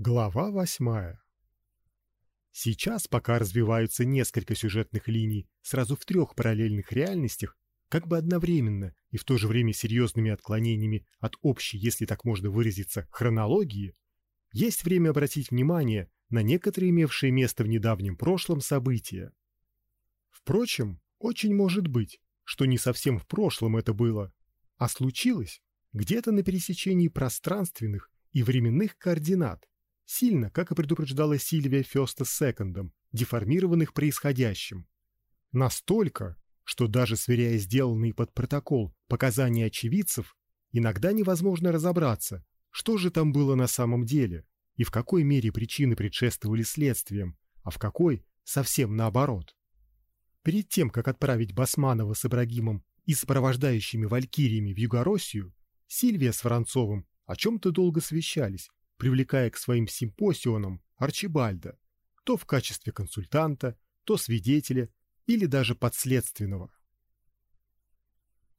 Глава восьмая. Сейчас, пока развиваются несколько сюжетных линий сразу в трех параллельных реальностях, как бы одновременно и в то же время серьезными отклонениями от общей, если так можно выразиться, хронологии, есть время обратить внимание на некоторые имевшие место в недавнем прошлом события. Впрочем, очень может быть, что не совсем в прошлом это было, а случилось где-то на пересечении пространственных и временных координат, сильно, как и предупреждала Сильвия Фёста с Секондом, деформированных происходящим. Настолько, что даже сверяя сделанные под протокол показания очевидцев, иногда невозможно разобраться, что же там было на самом деле и в какой мере причины предшествовали следствиям, а в какой совсем наоборот. Перед тем, как отправить Басманова с Ибрагимом и сопровождающими валькириями в Югороссию, Сильвия с Воронцовым о чем-то долго совещались, привлекая к своим симпосионам Арчибальда, то в качестве консультанта, то свидетеля или даже подследственного.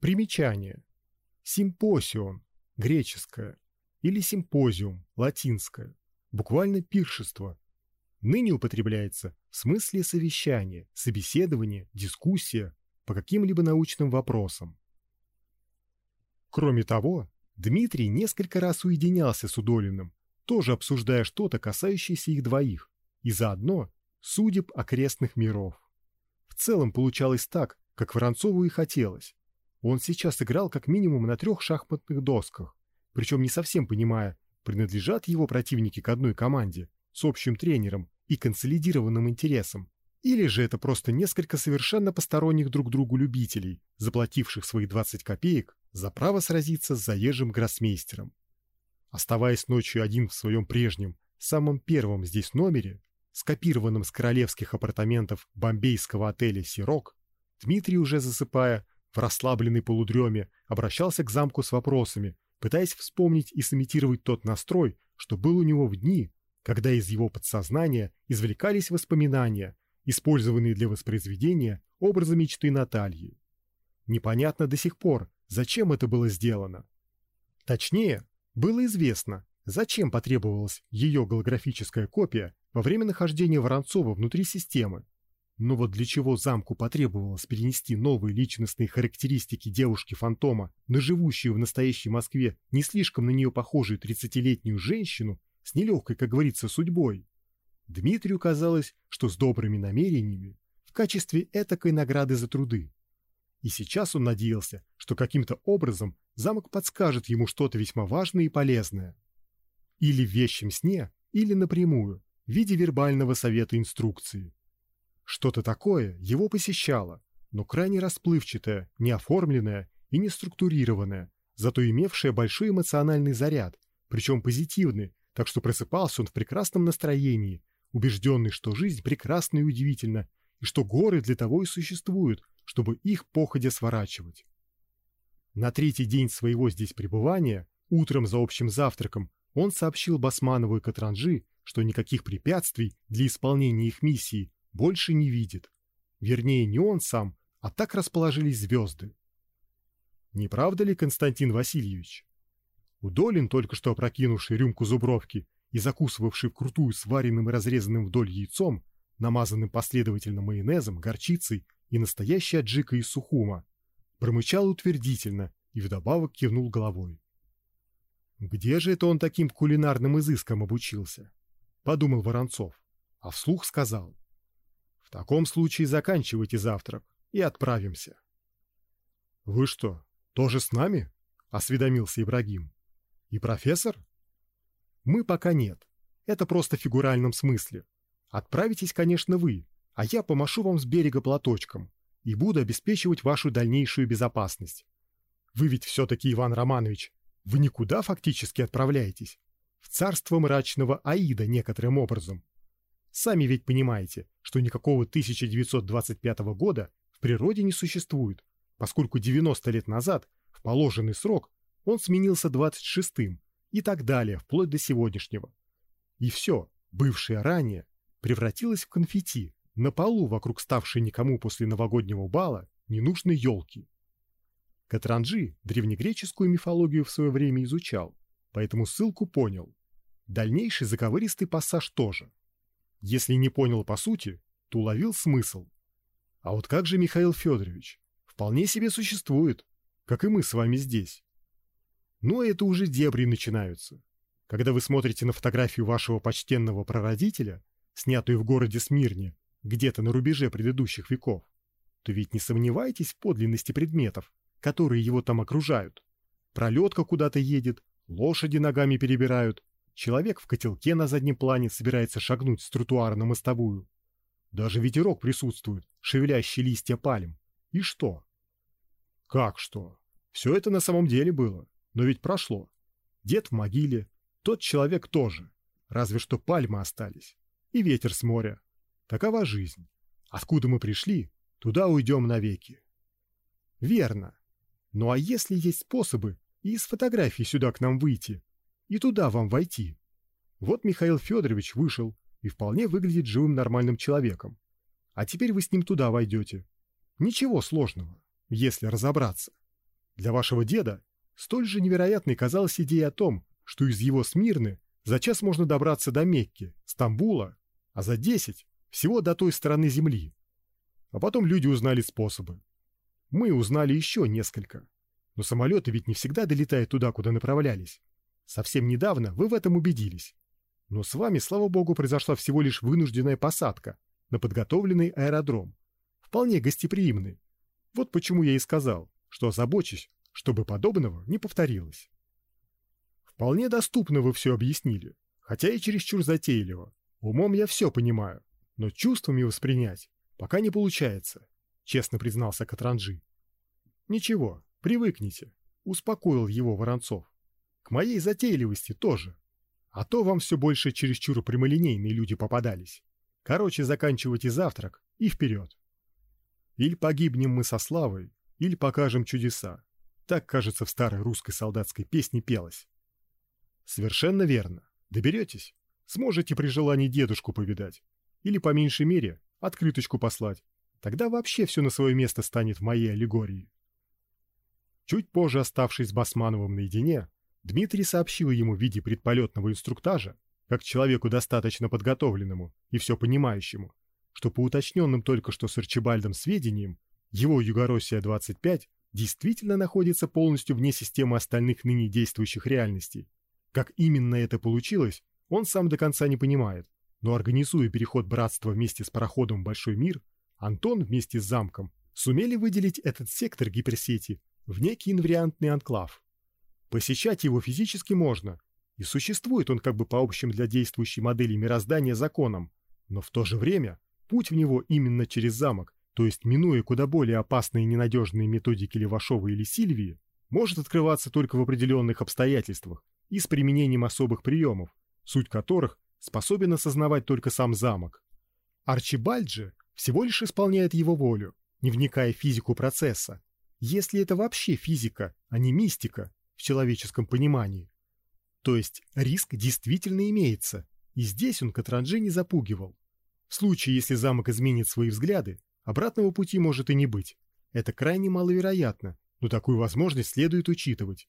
Примечание. Симпосион, греческое, или симпозиум, латинское, буквально пиршество. Ныне употребляется в смысле совещания, собеседования, дискуссия по каким-либо научным вопросам. Кроме того, Дмитрий несколько раз уединялся с Удолиным, тоже обсуждая что-то, касающееся их двоих, и заодно судеб окрестных миров. В целом получалось так, как Воронцову и хотелось. Он сейчас играл как минимум на трех шахматных досках, причем не совсем понимая, принадлежат его противники к одной команде с общим тренером и консолидированным интересом, или же это просто несколько совершенно посторонних друг другу любителей, заплативших свои 20 копеек за право сразиться с заезжим гроссмейстером. Оставаясь ночью один в своем прежнем, самом первом здесь номере, скопированном с королевских апартаментов бомбейского отеля «Сирок», Дмитрий, уже засыпая, в расслабленной полудреме, обращался к замку с вопросами, пытаясь вспомнить и сымитировать тот настрой, что был у него в дни, когда из его подсознания извлекались воспоминания, использованные для воспроизведения образа мечты Натальи. Непонятно до сих пор, зачем это было сделано. Точнее, было известно, зачем потребовалась ее голографическая копия во время нахождения Воронцова внутри системы. Но вот для чего замку потребовалось перенести новые личностные характеристики девушки-фантома на живущую в настоящей Москве не слишком на нее похожую тридцатилетнюю женщину с нелегкой, как говорится, судьбой? Дмитрию казалось, что с добрыми намерениями в качестве этакой награды за труды. И сейчас он надеялся, что каким-то образом замок подскажет ему что-то весьма важное и полезное. Или в вещем сне, или напрямую, в виде вербального совета инструкции. Что-то такое его посещало, но крайне расплывчатое, неоформленное и не структурированное, зато имевшее большой эмоциональный заряд, причем позитивный, так что просыпался он в прекрасном настроении, убежденный, что жизнь прекрасна и удивительна, и что горы для того и существуют, чтобы их походя сворачивать. На третий день своего здесь пребывания, утром за общим завтраком, он сообщил Басманову и Катранжи, что никаких препятствий для исполнения их миссии больше не видит. Вернее, не он сам, а так расположились звезды. Не правда ли, Константин Васильевич? Удолин, только что опрокинувший рюмку зубровки и закусывавший вкрутую сваренным и разрезанным вдоль яйцом, намазанным последовательно майонезом, горчицей и настоящей аджикой из сухума, промычал утвердительно и вдобавок кивнул головой. Где же это он таким кулинарным изыском обучился? Подумал Воронцов, а вслух сказал: в таком случае заканчивайте завтрак и отправимся. Вы что, тоже с нами? Осведомился Ибрагим. И профессор? Мы пока нет. Это просто в фигуральном смысле. Отправитесь, конечно, вы, а я помашу вам с берега платочком и буду обеспечивать вашу дальнейшую безопасность. Вы ведь все-таки, Иван Романович, вы никуда фактически отправляетесь. В царство мрачного Аида некоторым образом. Сами ведь понимаете, что никакого 1925 года в природе не существует, поскольку 90 лет назад, в положенный срок, он сменился 26-м и так далее, вплоть до сегодняшнего. И все, бывшее ранее, превратилось в конфетти, на полу вокруг ставшей никому после новогоднего бала ненужной елки. Катранджи древнегреческую мифологию в свое время изучал, поэтому ссылку понял. Дальнейший заковыристый пассаж тоже. Если не понял по сути, то уловил смысл. А вот как же Михаил Федорович? Вполне себе существует, как и мы с вами здесь. Но это уже дебри начинаются. Когда вы смотрите на фотографию вашего почтенного прародителя, снятую в городе Смирне, где-то на рубеже предыдущих веков, то ведь не сомневайтесь в подлинности предметов, которые его там окружают. Пролетка куда-то едет, лошади ногами перебирают, человек в котелке на заднем плане собирается шагнуть с тротуара на мостовую. Даже ветерок присутствует, шевелящий листья пальм. И что? Как что? Все это на самом деле было, но ведь прошло. Дед в могиле, тот человек тоже, разве что пальмы остались. И ветер с моря. Такова жизнь. Откуда мы пришли, туда уйдем навеки. Верно. Ну а если есть способы из фотографии сюда к нам выйти, и туда вам войти? Вот Михаил Федорович вышел и вполне выглядит живым нормальным человеком. А теперь вы с ним туда войдете. Ничего сложного, если разобраться. Для вашего деда столь же невероятной казалась идея о том, что из его Смирны за час можно добраться до Мекки, Стамбула, а за десять всего до той стороны земли. А потом люди узнали способы. Мы узнали еще несколько. Но самолеты ведь не всегда долетают туда, куда направлялись. Совсем недавно вы в этом убедились. Но с вами, слава богу, произошла всего лишь вынужденная посадка на подготовленный аэродром. Вполне гостеприимный. Вот почему я и сказал, что озабочусь, чтобы подобного не повторилось. Вполне доступно вы все объяснили, хотя и чересчур затейливо. Умом я все понимаю, но чувствами воспринять пока не получается, честно признался Катранжи. Ничего, привыкните, успокоил его Воронцов. К моей затейливости тоже. А то вам все больше чересчур прямолинейные люди попадались. Короче, заканчивайте завтрак и вперед. Или погибнем мы со славой, или покажем чудеса. Так, кажется, в старой русской солдатской песне пелось. Совершенно верно. Доберетесь, сможете при желании дедушку повидать. Или, по меньшей мере, открыточку послать. Тогда вообще все на свое место станет в моей аллегории. Чуть позже, оставшись с Басмановым наедине, Дмитрий сообщил ему в виде предполетного инструктажа, как человеку достаточно подготовленному и все понимающему, что по уточненным только что с Арчибальдом сведениям, его Югороссия-25 действительно находится полностью вне системы остальных ныне действующих реальностей. Как именно это получилось, он сам до конца не понимает, но организуя переход братства вместе с пароходом Большой мир, Антон вместе с замком сумели выделить этот сектор гиперсети в некий инвариантный анклав. Посещать его физически можно, и существует он как бы по общим для действующей модели мироздания законам, но в то же время путь в него именно через замок, то есть минуя куда более опасные и ненадежные методики Левашова или Сильвии, может открываться только в определенных обстоятельствах и с применением особых приемов, суть которых способен осознавать только сам замок. Арчибальд же всего лишь исполняет его волю, не вникая в физику процесса, если это вообще физика, а не мистика, в человеческом понимании. То есть риск действительно имеется, и здесь он Катранжи не запугивал. В случае, если замок изменит свои взгляды, обратного пути может и не быть. Это крайне маловероятно, но такую возможность следует учитывать.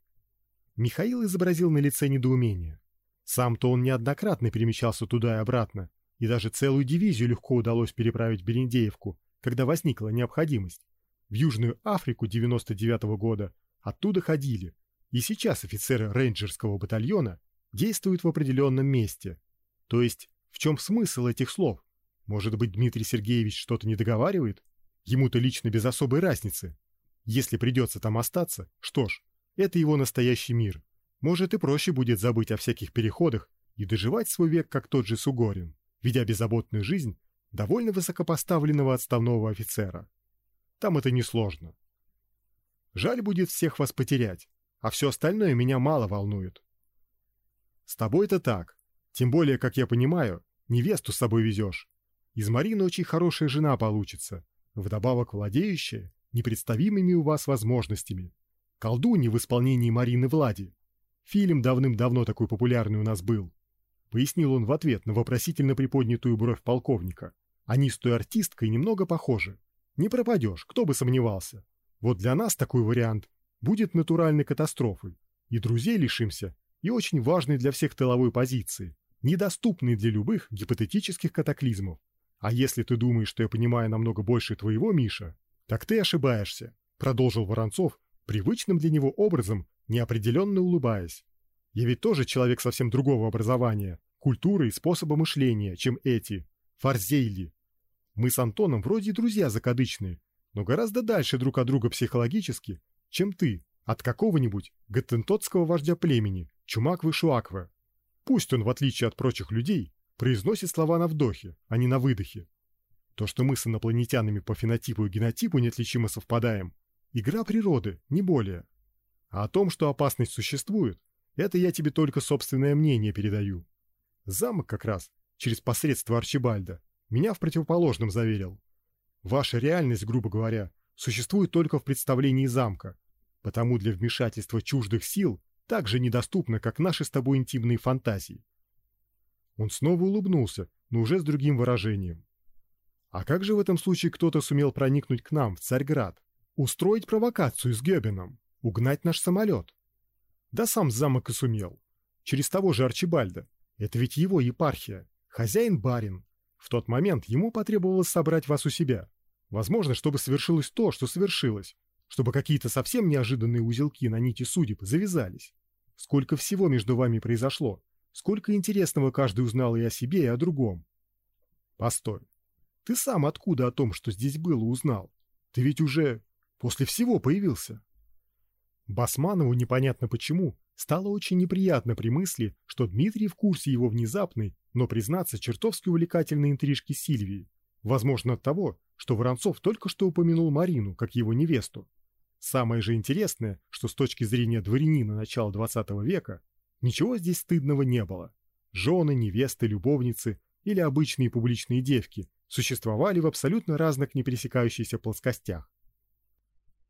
Михаил изобразил на лице недоумение. Сам-то он неоднократно перемещался туда и обратно, и даже целую дивизию легко удалось переправить Берендеевку, когда возникла необходимость. В Южную Африку 99 -го года оттуда ходили, и сейчас офицеры рейнджерского батальона действуют в определенном месте. То есть, в чем смысл этих слов? Может быть, Дмитрий Сергеевич что-то не договаривает? Ему-то лично без особой разницы. Если придется там остаться, что ж, это его настоящий мир. Может и проще будет забыть о всяких переходах и доживать свой век, как тот же Сугорин, ведя беззаботную жизнь довольно высокопоставленного отставного офицера. Там это несложно. Жаль будет всех вас потерять, а все остальное меня мало волнует. С тобой-то так. Тем более, как я понимаю, невесту с собой везешь. Из Марины очень хорошая жена получится, вдобавок владеющая непредставимыми у вас возможностями. Колдунья в исполнении Марины Влади. Фильм давным-давно такой популярный у нас был. Пояснил он в ответ на вопросительно приподнятую бровь полковника. Они с той артисткой немного похожи. Не пропадешь, кто бы сомневался. Вот для нас такой вариант будет натуральной катастрофой. И друзей лишимся, и очень важной для всех тыловой позиции. недоступный для любых гипотетических катаклизмов. А если ты думаешь, что я понимаю намного больше твоего, Миша, так ты ошибаешься, продолжил Воронцов, привычным для него образом, неопределенно улыбаясь. Я ведь тоже человек совсем другого образования, культуры и способа мышления, чем эти, фарзейли. Мы с Антоном вроде друзья закадычные, но гораздо дальше друг от друга психологически, чем ты от какого-нибудь гаттентотского вождя племени, Чумак-Вышуаква. Пусть он, в отличие от прочих людей, произносит слова на вдохе, а не на выдохе. То, что мы с инопланетянами по фенотипу и генотипу неотличимо совпадаем, игра природы, не более. А о том, что опасность существует, это я тебе только собственное мнение передаю. Замок как раз, через посредство Арчибальда, меня в противоположном заверил. Ваша реальность, грубо говоря, существует только в представлении замка, потому для вмешательства чуждых сил так же недоступна, как наши с тобой интимные фантазии. Он снова улыбнулся, но уже с другим выражением. А как же в этом случае кто-то сумел проникнуть к нам в Царьград, устроить провокацию с Гёбином, угнать наш самолет? Да сам замок и сумел. Через того же Арчибальда. Это ведь его епархия, хозяин-барин. В тот момент ему потребовалось собрать вас у себя. Возможно, чтобы свершилось то, что свершилось, чтобы какие-то совсем неожиданные узелки на нити судеб завязались. Сколько всего между вами произошло, сколько интересного каждый узнал и о себе, и о другом. Постой. Ты сам откуда о том, что здесь было, узнал? Ты ведь уже после всего появился. Басманову непонятно почему стало очень неприятно при мысли, что Дмитрий в курсе его внезапной, но признаться чертовски увлекательной интрижки Сильвии. Возможно от того, что Воронцов только что упомянул Марину как его невесту. Самое же интересное, что с точки зрения дворянина начала XX века ничего здесь стыдного не было. Жены, невесты, любовницы или обычные публичные девки существовали в абсолютно разных непересекающихся плоскостях.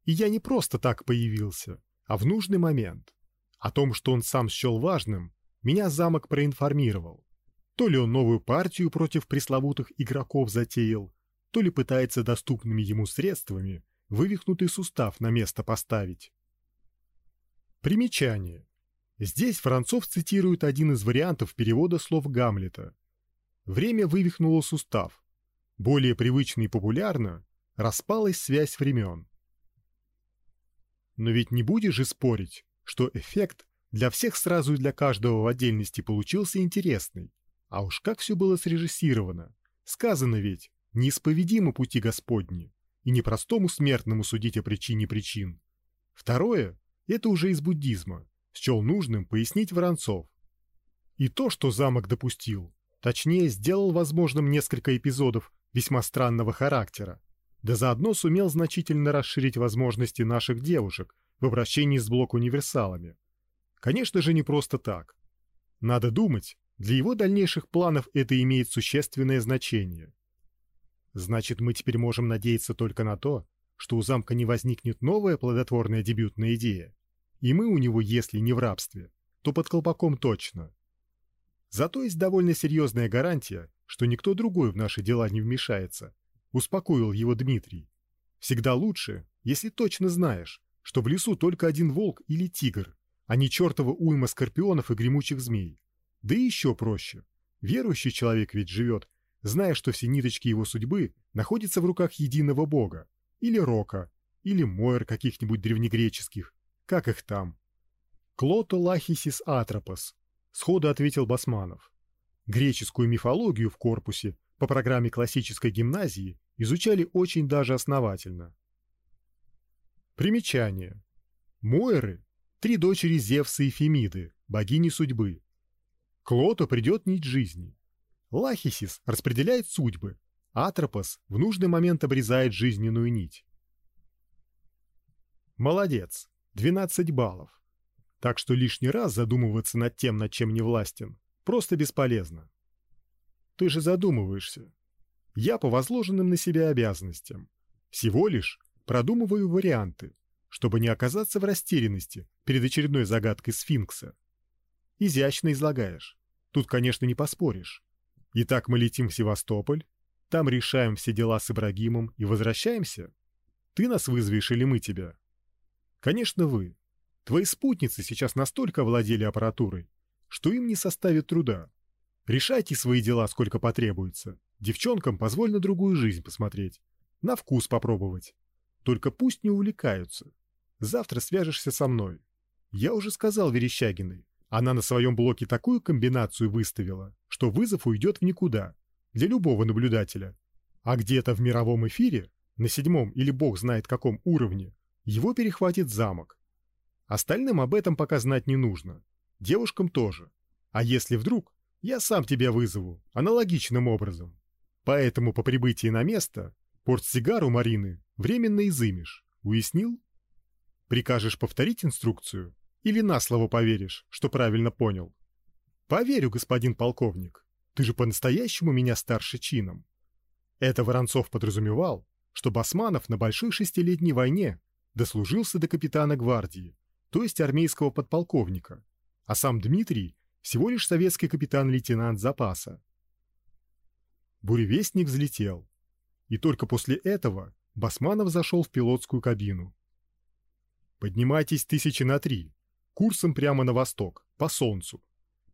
И я не просто так появился, а в нужный момент. О том, что он сам счел важным, меня замок проинформировал. То ли он новую партию против пресловутых игроков затеял, то ли пытается доступными ему средствами вывихнутый сустав на место поставить. Примечание. Здесь Францов цитирует один из вариантов перевода слов Гамлета. Время вывихнуло сустав. Более привычно и популярно распалась связь времен. Но ведь не будешь же спорить, что эффект для всех сразу и для каждого в отдельности получился интересный. А уж как все было срежиссировано. Сказано ведь, неисповедимы пути Господни и не простому смертному судить о причине причин. Второе – это уже из буддизма, счел нужным пояснить Воронцов. И то, что замок допустил, точнее сделал возможным несколько эпизодов весьма странного характера, да заодно сумел значительно расширить возможности наших девушек в обращении с блок-универсалами. Конечно же, не просто так. Надо думать, для его дальнейших планов это имеет существенное значение. Значит, мы теперь можем надеяться только на то, что у замка не возникнет новая плодотворная дебютная идея, и мы у него, если не в рабстве, то под колпаком точно. Зато есть довольно серьезная гарантия, что никто другой в наши дела не вмешается, успокоил его Дмитрий. Всегда лучше, если точно знаешь, что в лесу только один волк или тигр, а не чертова уйма скорпионов и гремучих змей. Да и еще проще. Верующий человек ведь живет зная, что все ниточки его судьбы находятся в руках единого бога, или Рока, или Мойр каких-нибудь древнегреческих, как их там. Клото Лахисис Атропос, сходу ответил Басманов. Греческую мифологию в корпусе по программе классической гимназии изучали очень даже основательно. Примечание. Мойры – три дочери Зевса и Фемиды, богини судьбы. Клото придет нить жизни, Лахисис распределяет судьбы, Атропос в нужный момент обрезает жизненную нить. Молодец, 12 баллов. Так что лишний раз задумываться над тем, над чем не властен, просто бесполезно. Ты же задумываешься. Я по возложенным на себя обязанностям всего лишь продумываю варианты, чтобы не оказаться в растерянности перед очередной загадкой сфинкса. Изящно излагаешь. Тут, конечно, не поспоришь. Итак, мы летим в Севастополь, там решаем все дела с Ибрагимом и возвращаемся? Ты нас вызовешь или мы тебя? Конечно, вы. Твои спутницы сейчас настолько владели аппаратурой, что им не составит труда. Решайте свои дела, сколько потребуется. Девчонкам позволь на другую жизнь посмотреть. На вкус попробовать. Только пусть не увлекаются. Завтра свяжешься со мной. Я уже сказал Верещагиной. Она на своем блоке такую комбинацию выставила, что вызов уйдет в никуда. Для любого наблюдателя. А где-то в мировом эфире, на седьмом или бог знает каком уровне, его перехватит замок. Остальным об этом пока знать не нужно. Девушкам тоже. А если вдруг, я сам тебя вызову, аналогичным образом. Поэтому по прибытии на место портсигар у Марины временно изымешь. Уяснил? Прикажешь повторить инструкцию или на слово поверишь, что правильно понял? Поверю, господин полковник. Ты же по-настоящему меня старше чином. Это Воронцов подразумевал, что Басманов на большой шестилетней войне дослужился до капитана гвардии, то есть армейского подполковника, а сам Дмитрий всего лишь советский капитан-лейтенант запаса. Буревестник взлетел, и только после этого Басманов зашел в пилотскую кабину. Поднимайтесь тысячи на три, курсом прямо на восток, по солнцу.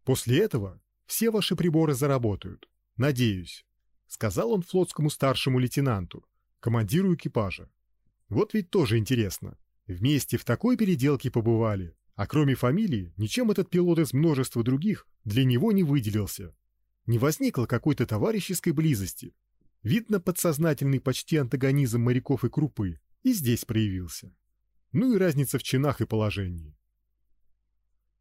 После этого все ваши приборы заработают, надеюсь, сказал он флотскому старшему лейтенанту, командиру экипажа. Вот ведь тоже интересно. Вместе в такой переделке побывали, а кроме фамилии, ничем этот пилот из множества других для него не выделился. Не возникло какой-то товарищеской близости. Видно подсознательный почти антагонизм моряков и крупы и здесь проявился. Ну и разница в чинах и положении.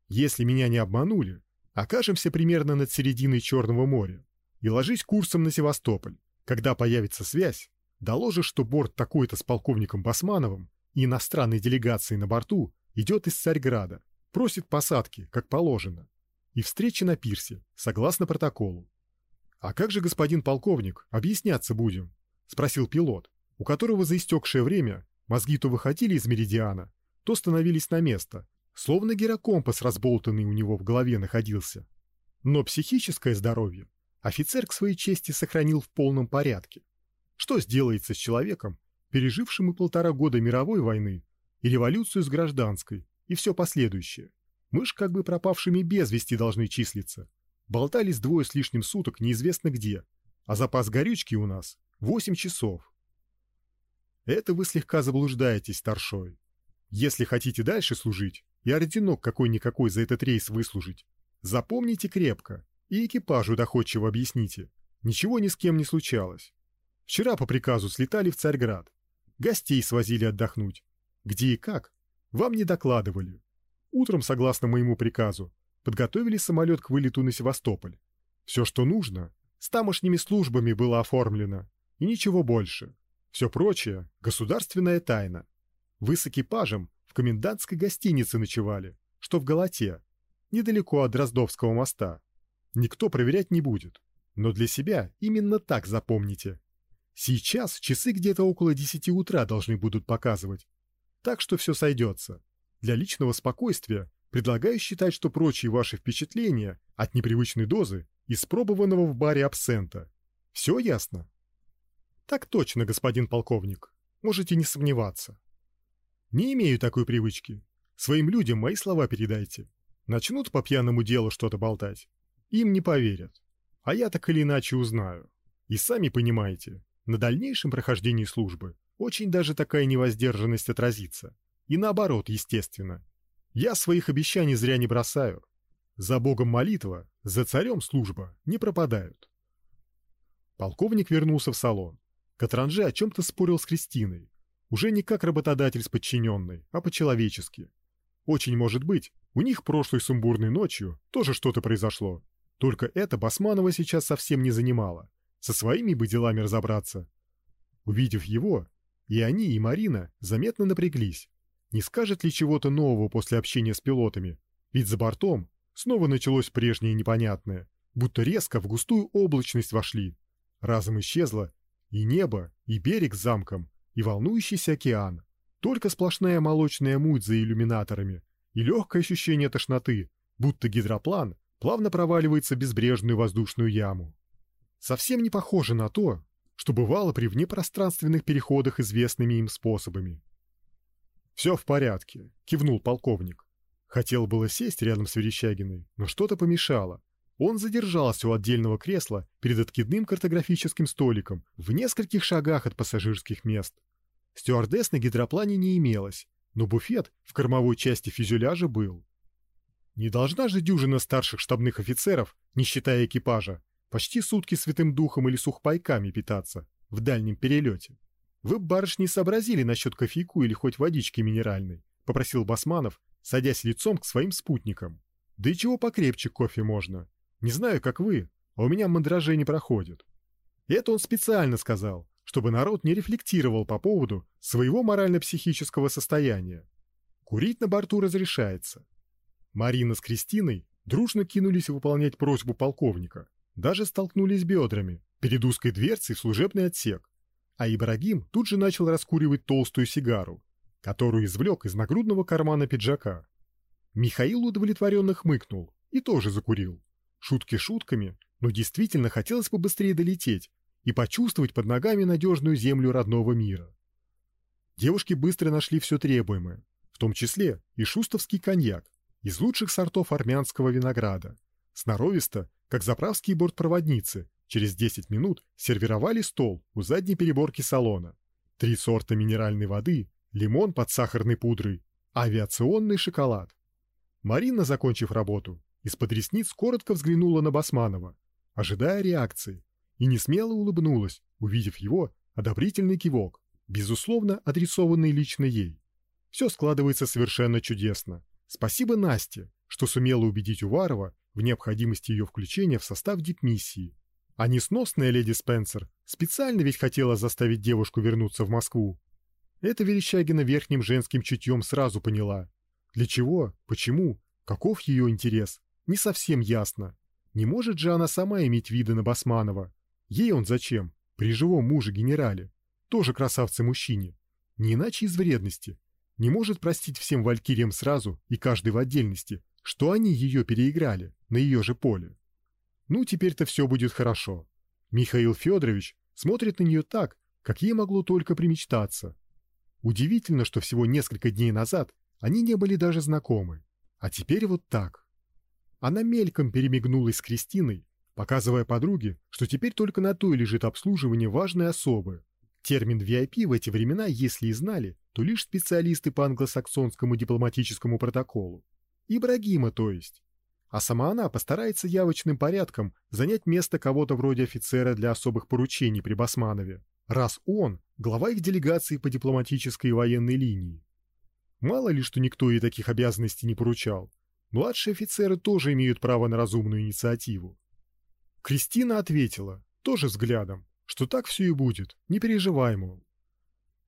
Если меня не обманули, окажемся примерно над серединой Черного моря и ложись курсом на Севастополь. Когда появится связь, доложишь, что борт такой-то с полковником Басмановым и иностранной делегацией на борту идет из Царьграда, просит посадки, как положено, и встречи на пирсе, согласно протоколу. А как же господин полковник, объясняться будем? спросил пилот, у которого за истекшее время мозги то выходили из меридиана, то становились на место, словно гирокомпас разболтанный у него в голове находился. Но психическое здоровье офицер к своей чести сохранил в полном порядке. Что сделается с человеком, пережившим и полтора года мировой войны, и революцию с гражданской, и все последующее? Мы ж как бы пропавшими без вести должны числиться. Болтались двое с лишним суток неизвестно где, а запас горючки у нас восемь часов. Это вы слегка заблуждаетесь, старшой. Если хотите дальше служить и орденок какой-никакой за этот рейс выслужить, запомните крепко и экипажу доходчиво объясните. Ничего ни с кем не случалось. Вчера по приказу слетали в Царьград. Гостей свозили отдохнуть. Где и как? Вам не докладывали. Утром, согласно моему приказу, подготовили самолет к вылету на Севастополь. Все, что нужно, с тамошними службами было оформлено, и ничего больше. Все прочее — государственная тайна. Вы с экипажем в комендантской гостинице ночевали, что в Галате, недалеко от Дроздовского моста. Никто проверять не будет, но для себя именно так запомните. Сейчас часы где-то около десяти утра должны будут показывать. Так что все сойдется. Для личного спокойствия предлагаю считать, что прочие ваши впечатления от непривычной дозы испробованного в баре абсента. Все ясно? Так точно, господин полковник. Можете не сомневаться. Не имею такой привычки. Своим людям мои слова передайте. Начнут по пьяному делу что-то болтать. Им не поверят. А я так или иначе узнаю. И сами понимаете, на дальнейшем прохождении службы очень даже такая невоздержанность отразится. И наоборот, естественно. Я своих обещаний зря не бросаю. За Богом молитва, за царем служба не пропадают. Полковник вернулся в салон. Катранже о чем-то спорил с Кристиной. Уже не как работодатель с подчиненной, а по-человечески. Очень может быть, у них прошлой сумбурной ночью тоже что-то произошло. Только это Басманова сейчас совсем не занимало. Со своими бы делами разобраться. Увидев его, и они, и Марина заметно напряглись. Не скажет ли чего-то нового после общения с пилотами? Ведь за бортом снова началось прежнее непонятное, будто резко в густую облачность вошли. Разом исчезло и небо, и берег с замком, и волнующийся океан. Только сплошная молочная муть за иллюминаторами и легкое ощущение тошноты, будто гидроплан плавно проваливается безбрежную воздушную яму. Совсем не похоже на то, что бывало при внепространственных переходах известными им способами. «Все в порядке», — кивнул полковник. Хотел было сесть рядом с Верещагиной, но что-то помешало. Он задержался у отдельного кресла перед откидным картографическим столиком в нескольких шагах от пассажирских мест. Стюардесс на гидроплане не имелось, но буфет в кормовой части фюзеляжа был. Не должна же дюжина старших штабных офицеров, не считая экипажа, почти сутки святым духом или сухпайками питаться в дальнем перелете. Вы, барышни, сообразили насчет кофейку или хоть водички минеральной, попросил Басманов, садясь лицом к своим спутникам. Да и чего покрепче кофе можно. Не знаю, как вы, а у меня мандраже не проходит. И это он специально сказал, чтобы народ не рефлектировал по поводу своего морально-психического состояния. Курить на борту разрешается. Марина с Кристиной дружно кинулись выполнять просьбу полковника, даже столкнулись бедрами перед узкой дверцей в служебный отсек. А Ибрагим тут же начал раскуривать толстую сигару, которую извлек из нагрудного кармана пиджака. Михаил удовлетворенно хмыкнул и тоже закурил. Шутки шутками, но действительно хотелось побыстрее долететь и почувствовать под ногами надежную землю родного мира. Девушки быстро нашли все требуемое, в том числе и шустовский коньяк из лучших сортов армянского винограда. Сноровисто, как заправские бортпроводницы, через 10 минут сервировали стол у задней переборки салона. Три сорта минеральной воды, лимон под сахарной пудрой, авиационный шоколад. Марина, закончив работу, из-под ресниц коротко взглянула на Басманова, ожидая реакции, и не смело улыбнулась, увидев его одобрительный кивок, безусловно адресованный лично ей. Все складывается совершенно чудесно. Спасибо Насте, что сумела убедить Уварова в необходимости ее включения в состав дипмиссии. А несносная леди Спенсер специально ведь хотела заставить девушку вернуться в Москву. Это Верещагина верхним женским чутьем сразу поняла. Для чего, почему, каков ее интерес, не совсем ясно. Не может же она сама иметь виды на Басманова. Ей он зачем? При живом муже-генерале. Тоже красавце-мужчине. Не иначе из вредности. Не может простить всем валькириям сразу и каждый в отдельности, что они ее переиграли на ее же поле. Ну, теперь-то все будет хорошо. Михаил Федорович смотрит на нее так, как ей могло только примечтаться. Удивительно, что всего несколько дней назад они не были даже знакомы, а теперь вот так. Она мельком перемигнулась с Кристиной, показывая подруге, что теперь только на той лежит обслуживание важной особы. Термин VIP в эти времена, если и знали, то лишь специалисты по англосаксонскому дипломатическому протоколу. Ибрагима, то есть. А сама она постарается явочным порядком занять место кого-то вроде офицера для особых поручений при Басманове, раз он глава их делегации по дипломатической и военной линии. Мало ли, что никто ей таких обязанностей не поручал, Младшие офицеры тоже имеют право на разумную инициативу. Кристина ответила, тоже взглядом, что так все и будет, не переживай, мол.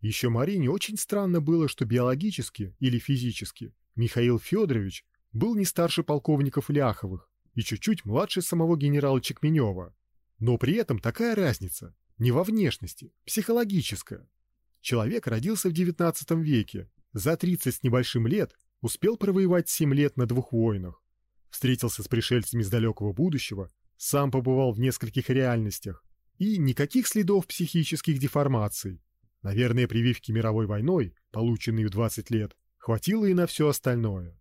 Еще Марине очень странно было, что биологически или физически Михаил Федорович был не старше полковников Ляховых и чуть-чуть младше самого генерала Чекменева. Но при этом такая разница не во внешности, психологическая. Человек родился в XIX веке, за 30 с небольшим лет Успел провоевать семь лет на двух войнах. Встретился с пришельцами из далекого будущего, сам побывал в нескольких реальностях. И никаких следов психических деформаций. Наверное, прививки мировой войной, полученные в 20 лет, хватило и на все остальное.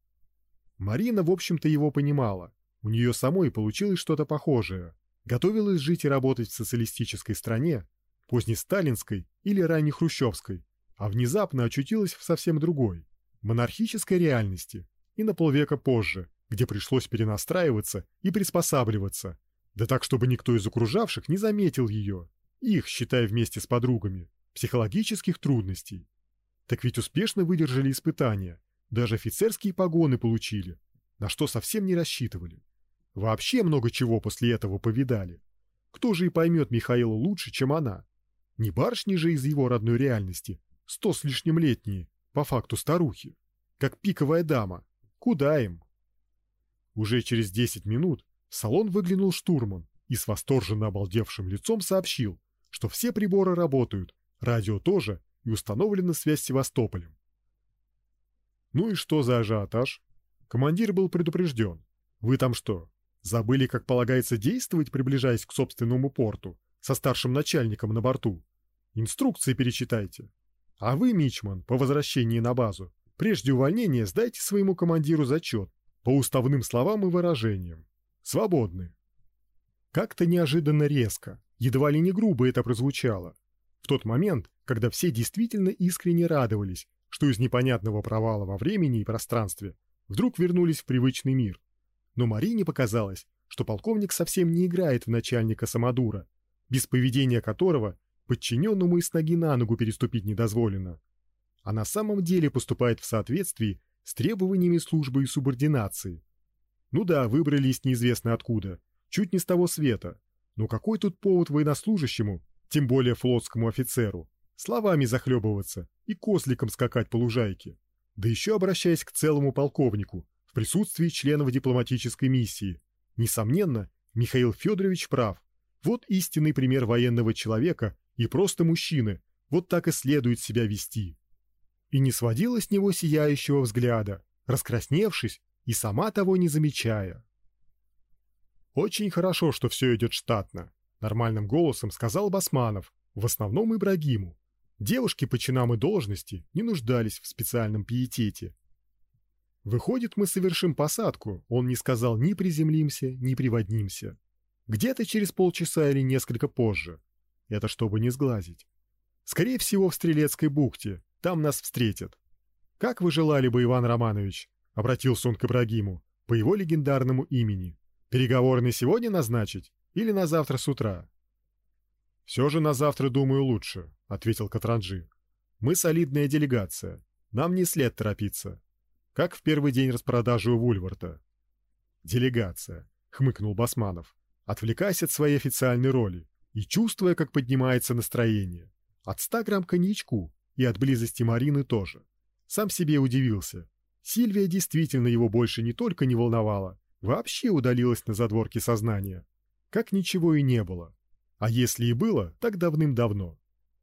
Марина, в общем-то, его понимала. У нее самой получилось что-то похожее. Готовилась жить и работать в социалистической стране, позднесталинской или раннехрущевской, а внезапно очутилась в совсем другой монархической реальности и на полвека позже, где пришлось перенастраиваться и приспосабливаться, да так, чтобы никто из окружавших не заметил ее, их, считая вместе с подругами, психологических трудностей. Так ведь успешно выдержали испытания, даже офицерские погоны получили, на что совсем не рассчитывали. Вообще много чего после этого повидали. Кто же и поймет Михаила лучше, чем она? Не барышни же из его родной реальности, сто с лишним летние, по факту старухи, как пиковая дама. Куда им? Уже через десять минут в салон выглянул штурман и с восторженно обалдевшим лицом сообщил, что все приборы работают, радио тоже и установлена связь с Севастополем. Ну и что за ажиотаж? Командир был предупрежден. Вы там что, забыли, как полагается действовать, приближаясь к собственному порту, со старшим начальником на борту? Инструкции перечитайте. А вы, Мичман, по возвращении на базу, прежде увольнения сдайте своему командиру зачет по уставным словам и выражениям. Свободны. Как-то неожиданно резко, едва ли не грубо это прозвучало. В тот момент, когда все действительно искренне радовались, что из непонятного провала во времени и пространстве вдруг вернулись в привычный мир. Но Марине показалось, что полковник совсем не играет в начальника Самодура, без поведения которого подчиненному и с ноги на ногу переступить не дозволено, а на самом деле поступает в соответствии с требованиями службы и субординации. Ну да, выбрались неизвестно откуда, чуть не с того света, но какой тут повод военнослужащему, тем более флотскому офицеру, словами захлебываться и косликом скакать по лужайке, да еще обращаясь к целому полковнику в присутствии членов дипломатической миссии. Несомненно, Михаил Федорович прав. Вот истинный пример военного человека и просто мужчины, вот так и следует себя вести. И не сводила с него сияющего взгляда, раскрасневшись и сама того не замечая. Очень хорошо, что все идет штатно, нормальным голосом сказал Басманов, в основном Ибрагиму. Девушки по чинам и должности не нуждались в специальном пиетете. Выходит, мы совершим посадку. Он не сказал ни приземлимся, ни приводнимся. Где-то через полчаса или несколько позже. Это чтобы не сглазить. Скорее всего, в Стрелецкой бухте. Там нас встретят. Как вы желали бы, Иван Романович? Обратился он к Ибрагиму по его легендарному имени. Переговорный сегодня назначить или на завтра с утра? Все же на завтра, думаю, лучше, ответил Катранджи. Мы солидная делегация, нам не след торопиться. Как в первый день распродажи у Вульварта. Делегация, хмыкнул Басманов, отвлекаясь от своей официальной роли и чувствуя, как поднимается настроение. От ста грамм коньячку и от близости Марины тоже. Сам себе удивился. Сильвия действительно его больше не только не волновала, вообще удалилась на задворки сознания. Как ничего и не было. А если и было, так давным-давно.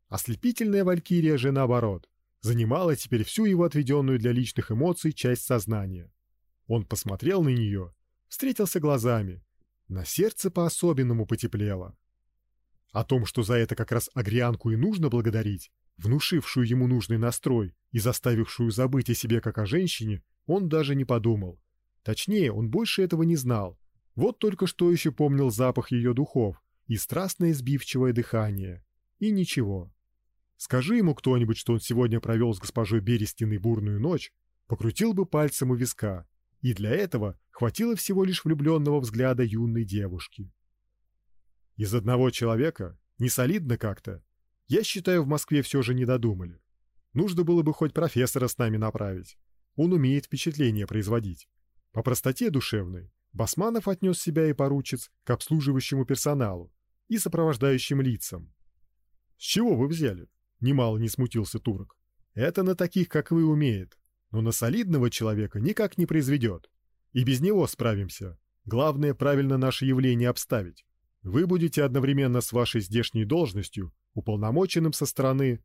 Ослепительная Валькирия же наоборот, занимала теперь всю его отведенную для личных эмоций часть сознания. Он посмотрел на нее, встретился глазами, на сердце по-особенному потеплело. О том, что за это как раз Агрианку и нужно благодарить, внушившую ему нужный настрой и заставившую забыть о себе как о женщине, он даже не подумал. Точнее, он больше этого не знал. Вот только что еще помнил запах ее духов и страстное сбивчивое дыхание. И ничего. Скажи ему кто-нибудь, что он сегодня провел с госпожой Берестиной бурную ночь, покрутил бы пальцем у виска, и для этого хватило всего лишь влюбленного взгляда юной девушки. Из одного человека не солидно как-то. Я считаю, в Москве все же не додумали. Нужно было бы хоть профессора с нами направить. Он умеет впечатление производить. По простоте душевной Басманов отнес себя и поручиц к обслуживающему персоналу и сопровождающим лицам. С чего вы взяли? Немало не смутился турок. Это на таких, как вы, умеет, но на солидного человека никак не произведет. И без него справимся. Главное правильно наше явление обставить. Вы будете одновременно с вашей здешней должностью уполномоченным со стороны,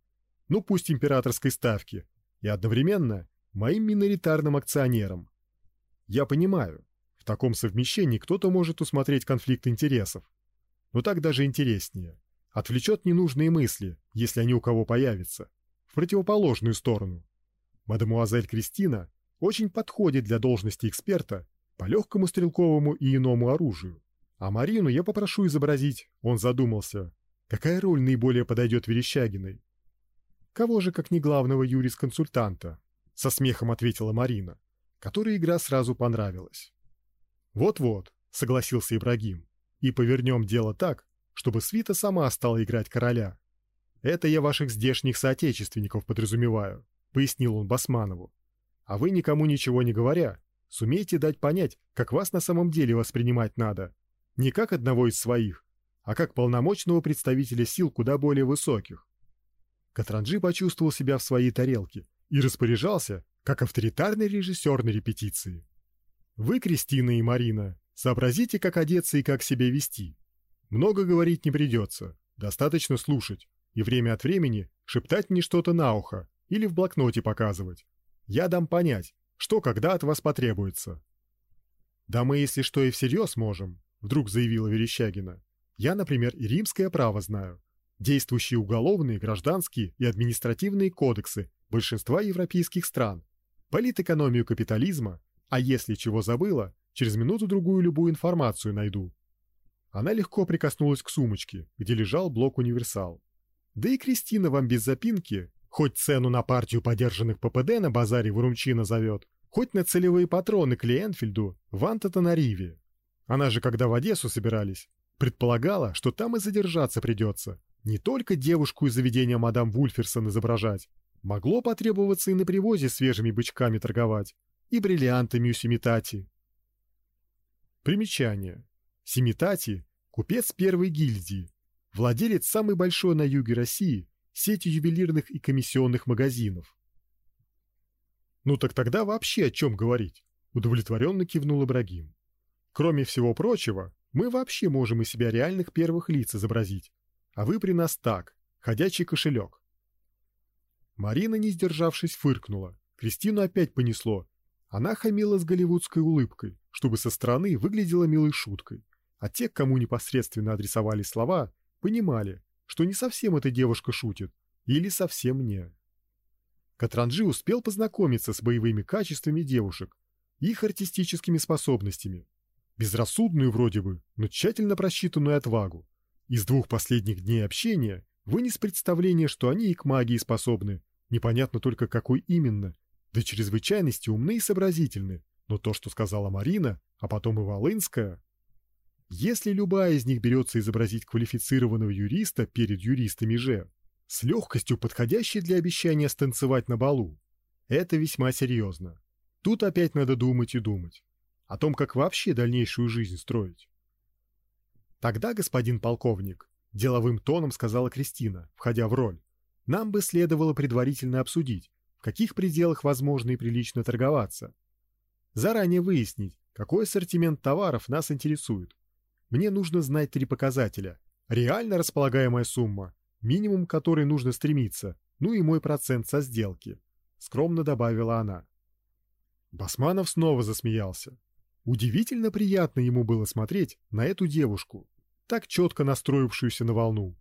ну пусть императорской ставки, и одновременно моим миноритарным акционером. Я понимаю, в таком совмещении кто-то может усмотреть конфликт интересов, но так даже интереснее отвлечет ненужные мысли, если они у кого появятся, в противоположную сторону. Мадемуазель Кристина очень подходит для должности эксперта по легкому стрелковому и иному оружию. А Марину я попрошу изобразить, он задумался, какая роль наиболее подойдет Верещагиной. Кого же, как не главного юрисконсультанта? Со смехом ответила Марина, которой игра сразу понравилась. Вот-вот, согласился Ибрагим, и повернем дело так, чтобы свита сама стала играть короля. Это я ваших здешних соотечественников подразумеваю, пояснил он Басманову. А вы никому ничего не говоря, сумейте дать понять, как вас на самом деле воспринимать надо, не как одного из своих, а как полномочного представителя сил куда более высоких. Катранджи почувствовал себя в своей тарелке и распоряжался, как авторитарный режиссер на репетиции. Вы, Кристина и Марина, сообразите, как одеться и как себя вести. Много говорить не придется, достаточно слушать и время от времени шептать мне что-то на ухо или в блокноте показывать. Я дам понять, что когда от вас потребуется. Да мы, если что, и всерьез можем, вдруг заявила Верещагина. Я, например, и римское право знаю, действующие уголовные, гражданские и административные кодексы большинства европейских стран, политэкономию капитализма, а если чего забыла, через минуту другую любую информацию найду. Она легко прикоснулась к сумочке, где лежал блок-универсал. Да и Кристина вам без запинки, хоть цену на партию подержанных ППД на базаре Вурумчи назовет, хоть на целевые патроны к Лиэнфильду в Антатонариве. Она же, когда в Одессу собирались, предполагала, что там и задержаться придется. Не только девушку из заведения мадам Вульферсон изображать. Могло потребоваться и на привозе свежими бычками торговать, и бриллиантами у Семитати. Примечание. Семитати – купец первой гильдии, владелец самой большой на юге России сети ювелирных и комиссионных магазинов. Ну так тогда вообще о чем говорить? Удовлетворенно кивнул Ибрагим. Кроме всего прочего, мы вообще можем из себя реальных первых лиц изобразить, а вы при нас так, ходячий кошелек. Марина, не сдержавшись, фыркнула. Кристину опять понесло. Она хамила с голливудской улыбкой, чтобы со стороны выглядела милой шуткой. А те, кому непосредственно адресовали слова, понимали, что не совсем эта девушка шутит, или совсем не. Катранжи успел познакомиться с боевыми качествами девушек, их артистическими способностями, безрассудную вроде бы, но тщательно просчитанную отвагу. Из двух последних дней общения вынес представление, что они и к магии способны, непонятно только какой именно, да чрезвычайности умны и сообразительны, но то, что сказала Марина, а потом и Волынская, если любая из них берется изобразить квалифицированного юриста перед юристами же, с легкостью подходящей для обещания станцевать на балу, это весьма серьезно. Тут опять надо думать и думать о том, как вообще дальнейшую жизнь строить. Тогда, господин полковник, деловым тоном сказала Кристина, входя в роль, нам бы следовало предварительно обсудить, в каких пределах возможно и прилично торговаться. Заранее выяснить, какой ассортимент товаров нас интересует, мне нужно знать три показателя. Реально располагаемая сумма, минимум которой нужно стремиться, ну и мой процент со сделки. Скромно добавила она. Басманов снова засмеялся. Удивительно приятно ему было смотреть на эту девушку, так четко настроившуюся на волну.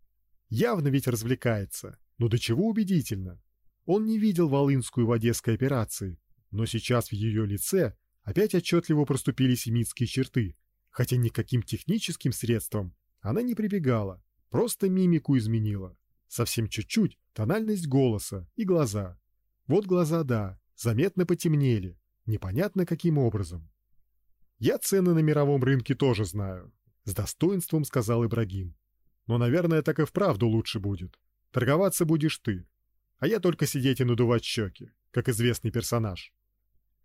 Явно ведь развлекается, но до чего убедительно. Он не видел Волынскую в Одесской операции, но сейчас в ее лице опять отчетливо проступили семитские черты, хотя никаким техническим средством она не прибегала, просто мимику изменила. Совсем чуть-чуть тональность голоса и глаза. Вот глаза, да, заметно потемнели, непонятно каким образом. Я цены на мировом рынке тоже знаю, с достоинством сказал Ибрагим. Но, наверное, так и вправду лучше будет. Торговаться будешь ты, а я только сидеть и надувать щеки, как известный персонаж.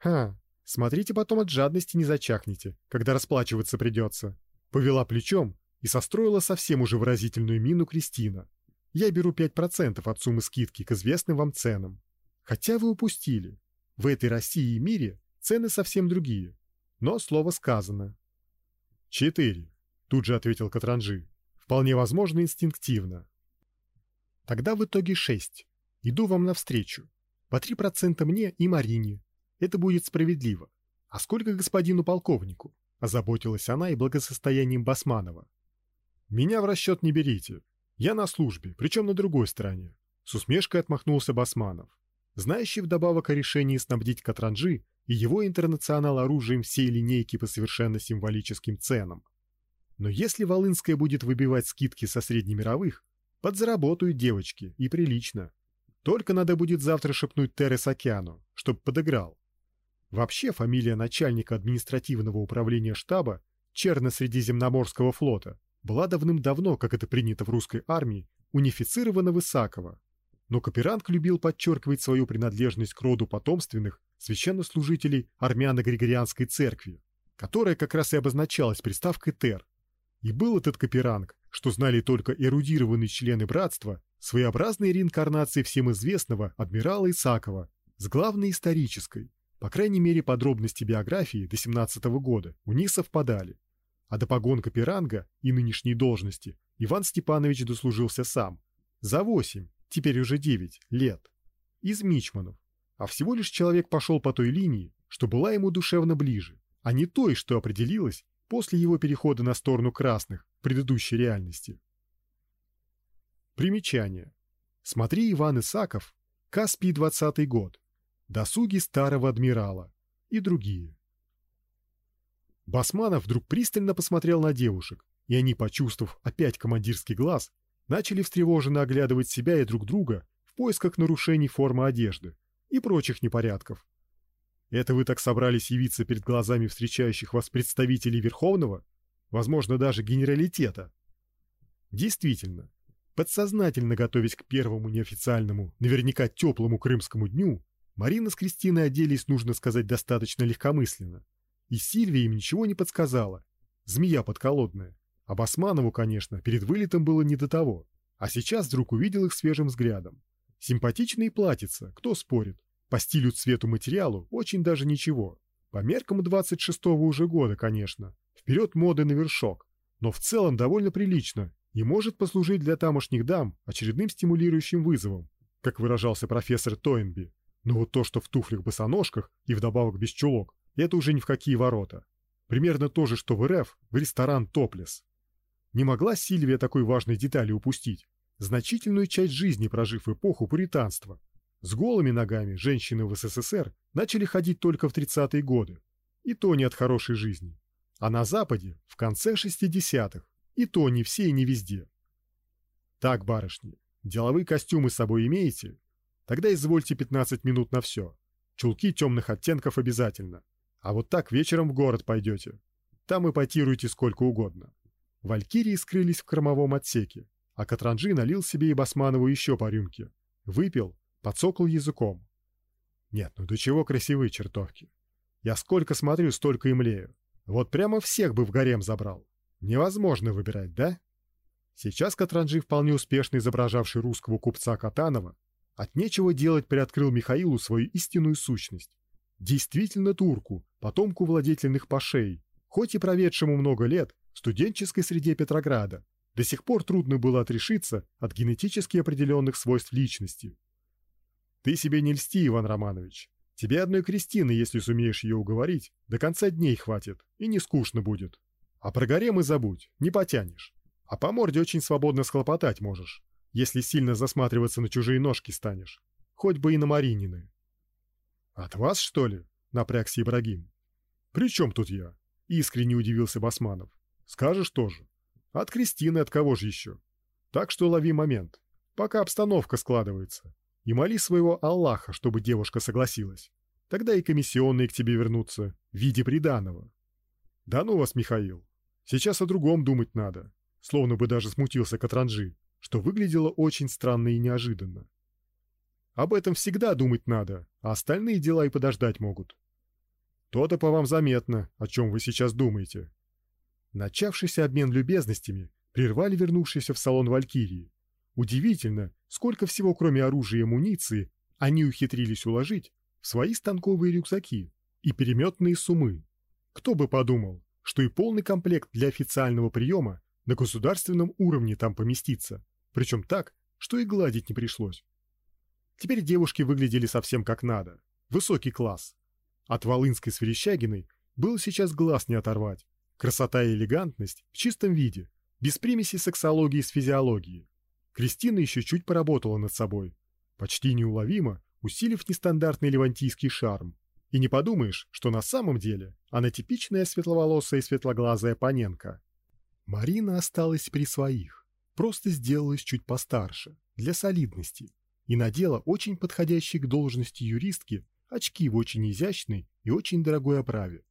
Ха, Смотрите потом от жадности не зачахнете, когда расплачиваться придется. Повела плечом и состроила совсем уже выразительную мину Кристина. Я беру 5% от суммы скидки к известным вам ценам. Хотя вы упустили. В этой России и мире цены совсем другие. Но слово сказано. Четыре. Тут же ответил Катранжи. Вполне возможно инстинктивно. Тогда в итоге шесть. Иду вам навстречу. По три процента мне и Марине, это будет справедливо. А сколько господину полковнику? Озаботилась она и благосостоянием Басманова. Меня в расчет не берите. Я на службе, причем на другой стороне. С усмешкой отмахнулся Басманов, знающий вдобавок о решении снабдить Катранжи и его интернационал оружием всей линейки по совершенно символическим ценам. Но если Волынская будет выбивать скидки со среднемировых, подзаработают девочки, и прилично. Только надо будет завтра шепнуть Терес Океану, чтоб подыграл. Вообще фамилия начальника административного управления штаба Черно-Средиземноморского флота была давным-давно, как это принято в русской армии, унифицирована в. Но Каперанг любил подчеркивать свою принадлежность к роду потомственных священнослужителей армяно-григорианской церкви, которая как раз и обозначалась приставкой «тер». И был этот Каперанг, что знали только эрудированные члены братства, своеобразной реинкарнацией всем известного адмирала Исакова с главной исторической, по крайней мере, подробности биографии до 17 -го года у них совпадали. А до погон Каперанга и нынешней должности Иван Степанович дослужился сам. За восемь, теперь уже девять, лет. Из Мичманов. А всего лишь человек пошел по той линии, что была ему душевно ближе, а не той, что определилась после его перехода на сторону красных в предыдущей реальности. Примечание. Смотри Иван Исаков, Каспий 20 год досуги старого адмирала и другие. Басманов вдруг пристально посмотрел на девушек, и они, почувствовав опять командирский глаз, начали встревоженно оглядывать себя и друг друга в поисках нарушений формы одежды и прочих непорядков. Это вы так собрались явиться перед глазами встречающих вас представителей Верховного, возможно, даже генералитета? Действительно, подсознательно готовясь к первому неофициальному, наверняка теплому крымскому дню, Марина с Кристиной оделись, нужно сказать, достаточно легкомысленно. И Сильвия им ничего не подсказала. Змея подколодная. А Басманову, конечно, перед вылетом было не до того. А сейчас вдруг увидел их свежим взглядом. Симпатичные платьица, кто спорит. По стилю, цвету, материалу очень даже ничего. По меркам 26-го уже года, конечно. Вперед моды на вершок. Но в целом довольно прилично и может послужить для тамошних дам очередным стимулирующим вызовом, как выражался профессор Тойнби. Но вот то, что в туфлях-босоножках и вдобавок без чулок, это уже ни в какие ворота. Примерно то же, что в РФ, в ресторан «Топлес». Не могла Сильвия такой важной детали упустить, значительную часть жизни прожив эпоху пуританства. С голыми ногами женщины в СССР начали ходить только в 30-е годы, и то не от хорошей жизни. А на Западе в конце 60-х, и то не все и не везде. Так, барышни, деловые костюмы с собой имеете? Тогда извольте 15 минут на все. Чулки темных оттенков обязательно. А вот так вечером в город пойдете. Там и потируйте сколько угодно. Валькирии скрылись в кормовом отсеке, а Катранжи налил себе и Басманову еще по рюмке. Выпил, подсокал языком. Нет, ну до чего красивые чертовки. Я сколько смотрю, столько и млею. Вот прямо всех бы в гарем забрал. Невозможно выбирать, да? Сейчас Катранжи, вполне успешно изображавший русского купца Катанова, от нечего делать приоткрыл Михаилу свою истинную сущность. Действительно турку, потомку владетельных пашей, хоть и проведшему много лет в студенческой среде Петрограда, до сих пор трудно было отрешиться от генетически определенных свойств личности. Ты себе не льсти, Иван Романович. Тебе одной Кристины, если сумеешь ее уговорить, до конца дней хватит, и не скучно будет. А про гарем и забудь, не потянешь. А по морде очень свободно схлопотать можешь если сильно засматриваться на чужие ножки станешь, хоть бы и на Маринины. От вас, что ли? Напрягся Ибрагим. При чем тут я? Искренне удивился Басманов. Скажешь тоже. От Кристины, от кого же еще? Так что лови момент, пока обстановка складывается, и моли своего Аллаха, чтобы девушка согласилась. Тогда и комиссионные к тебе вернутся в виде приданого. Да ну вас, Михаил. Сейчас о другом думать надо. Словно бы даже смутился Катранжи что выглядело очень странно и неожиданно. Об этом всегда думать надо, а остальные дела и подождать могут. То-то по вам заметно, о чем вы сейчас думаете. Начавшийся обмен любезностями прервали вернувшиеся в салон Валькирии. Удивительно, сколько всего, кроме оружия и амуниции, они ухитрились уложить в свои станковые рюкзаки и переметные сумы. Кто бы подумал, что и полный комплект для официального приема на государственном уровне там поместится причем так, что и гладить не пришлось. Теперь девушки выглядели совсем как надо, высокий класс. От Волынской с Верещагиной было сейчас глаз не оторвать. Красота и элегантность в чистом виде, без примеси сексологии с физиологией. Кристина еще чуть поработала над собой, почти неуловимо усилив нестандартный левантийский шарм. И не подумаешь, что на самом деле она типичная светловолосая и светлоглазая паненка. Марина осталась при своих просто сделалась чуть постарше, для солидности, и надела очень подходящие к должности юристки очки в очень изящной и очень дорогой оправе.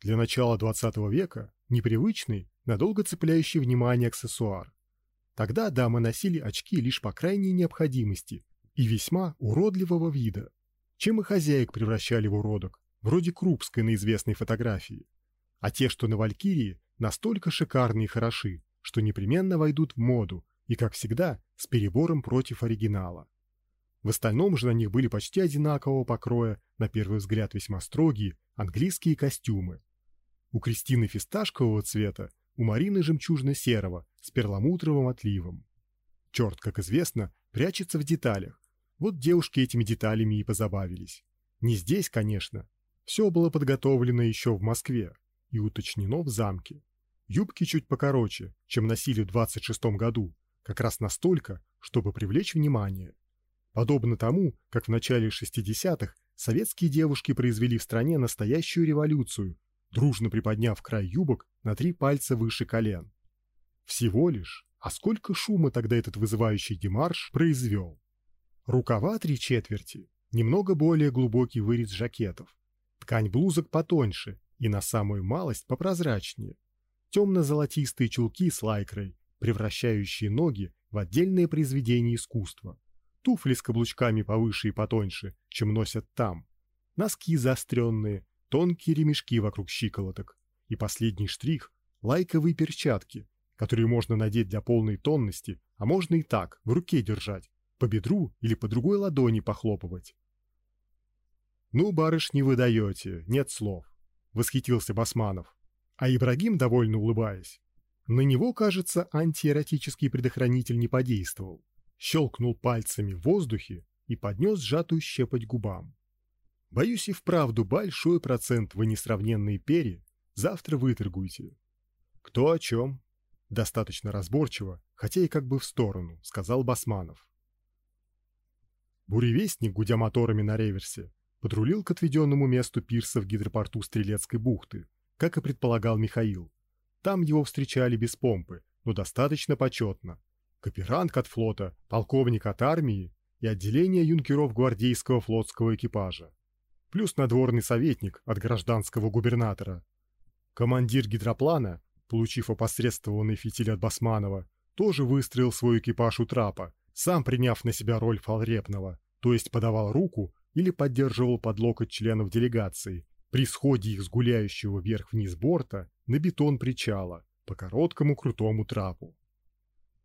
Для начала XX века непривычный, надолго цепляющий внимание аксессуар. Тогда дамы носили очки лишь по крайней необходимости и весьма уродливого вида, чем и хозяек превращали в уродок, вроде Крупской на известной фотографии. А те, что на Валькирии, настолько шикарные и хороши, что непременно войдут в моду и, как всегда, с перебором против оригинала. В остальном же на них были почти одинакового покроя, на первый взгляд весьма строгие, английские костюмы. У Кристины фисташкового цвета, у Марины жемчужно-серого с перламутровым отливом. Черт, как известно, прячется в деталях. Вот девушки этими деталями и позабавились. Не здесь, конечно. Все было подготовлено еще в Москве и уточнено в замке. Юбки чуть покороче, чем носили в 26 году, как раз настолько, чтобы привлечь внимание. Подобно тому, как в начале 60-х советские девушки произвели в стране настоящую революцию, дружно приподняв край юбок на три пальца выше колен. Всего лишь, а сколько шума тогда этот вызывающий демарш произвел? Рукава три четверти, немного более глубокий вырез жакетов, ткань блузок потоньше и на самую малость попрозрачнее, темно-золотистые чулки с лайкрой, превращающие ноги в отдельное произведение искусства, туфли с каблучками повыше и потоньше, чем носят там, носки заостренные, тонкие ремешки вокруг щиколоток и последний штрих – лайковые перчатки, которые можно надеть для полной тонности, а можно и так, в руке держать, по бедру или по другой ладони похлопывать. «Ну, барышни, вы даете, нет слов», — восхитился Басманов. А Ибрагим, довольно улыбаясь, на него, кажется, антиэротический предохранитель не подействовал. Щелкнул пальцами в воздухе и поднес сжатую щепоть губам. Боюсь и вправду большой процент вы несравненные пери завтра выторгуете. Кто о чем? Достаточно разборчиво, хотя и как бы в сторону, сказал Басманов. Буревестник, гудя моторами на реверсе, подрулил к отведенному месту пирса в гидропорту Стрелецкой бухты, как и предполагал Михаил. Там его встречали без помпы, но достаточно почетно. Каперанг от флота, полковник от армии и отделение юнкеров гвардейского флотского экипажа плюс надворный советник от гражданского губернатора. Командир гидроплана, получив опосредствованный фитиль от Басманова, тоже выстроил свой экипаж у трапа, сам приняв на себя роль фалрепного, то есть подавал руку или поддерживал под локоть членов делегации при сходе их с гуляющего вверх-вниз борта на бетон причала по короткому крутому трапу.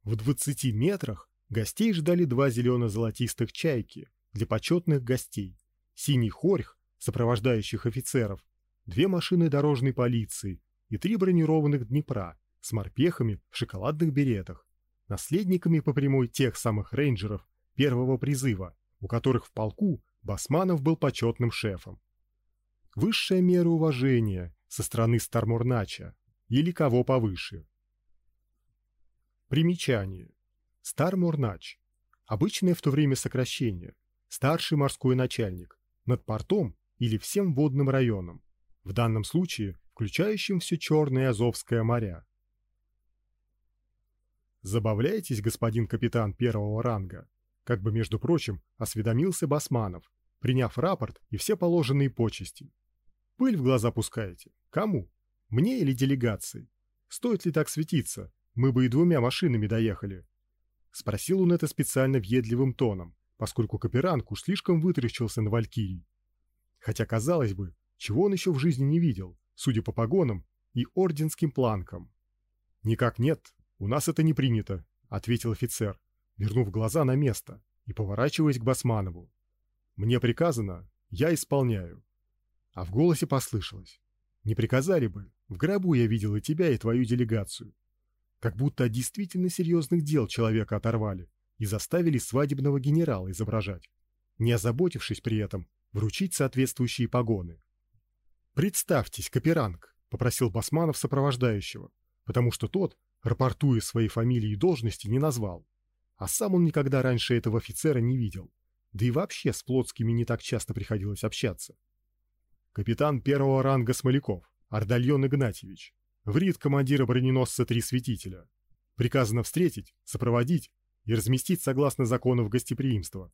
В 20 метрах гостей ждали два зелено-золотистых чайки для почетных гостей, синий хорьх, сопровождающих офицеров, две машины дорожной полиции и три бронированных Днепра с морпехами в шоколадных беретах, наследниками по прямой тех самых рейнджеров первого призыва, у которых в полку Басманов был почетным шефом. Высшая мера уважения со стороны Стармурнача или кого повыше. Примечание. Стармурнач. Обычное в то время сокращение. Старший морской начальник над портом или всем водным районом, в данном случае включающим все Черное и Азовское моря. Забавляетесь, господин капитан первого ранга, как бы между прочим осведомился Басманов, приняв рапорт и все положенные почести. Пыль в глаза пускаете? Кому? Мне или делегации? Стоит ли так светиться? Мы бы и двумя машинами доехали. Спросил он это специально въедливым тоном, поскольку Каперанг уж слишком вытрящился на Валькирий. Хотя, казалось бы, чего он еще в жизни не видел, судя по погонам и орденским планкам. «Никак нет, у нас это не принято», — ответил офицер, вернув глаза на место и поворачиваясь к Басманову. «Мне приказано, я исполняю». А в голосе послышалось. «Не приказали бы, в гробу я видел и тебя, и твою делегацию. Как будто от действительно серьезных дел человека оторвали и заставили свадебного генерала изображать, не озаботившись при этом вручить соответствующие погоны. «Представьтесь, Каперанг», — попросил Басманов сопровождающего, потому что тот, рапортуя своей фамилии и должности, не назвал. А сам он никогда раньше этого офицера не видел, да и вообще с Плотскими не так часто приходилось общаться. Капитан первого ранга Смоляков, Ардальон Игнатьевич, врит командира броненосца «Три светителя». Приказано встретить, сопроводить и разместить согласно законов гостеприимства.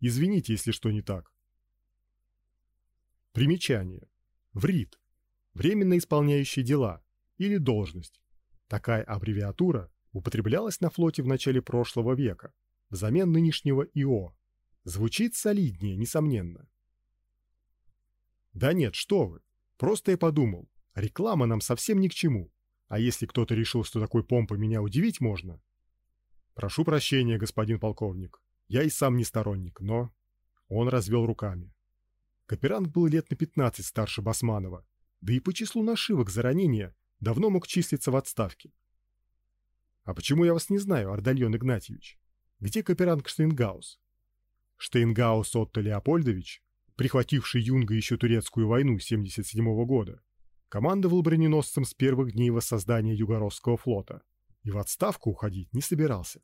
Извините, если что не так. Примечание. ВРИД. Временно исполняющий дела или должность. Такая аббревиатура употреблялась на флоте в начале прошлого века взамен нынешнего ИО. Звучит солиднее, несомненно. Да нет, что вы. Просто я подумал, реклама нам совсем ни к чему. А если кто-то решил, что такой помпой меня удивить можно, Прошу прощения, господин полковник. Я и сам не сторонник, но он развел руками. Каперанг был лет на пятнадцать старше Басманова, да и по числу нашивок за ранения давно мог числиться в отставке. А почему я вас не знаю, Ардальон Игнатьевич? Где Каперанг Штейнгаус? Штейнгаус Отто Леопольдович, прихвативший Юнга еще турецкую войну 77 -го года, командовал броненосцем с первых дней воссоздания Югородского флота и в отставку уходить не собирался.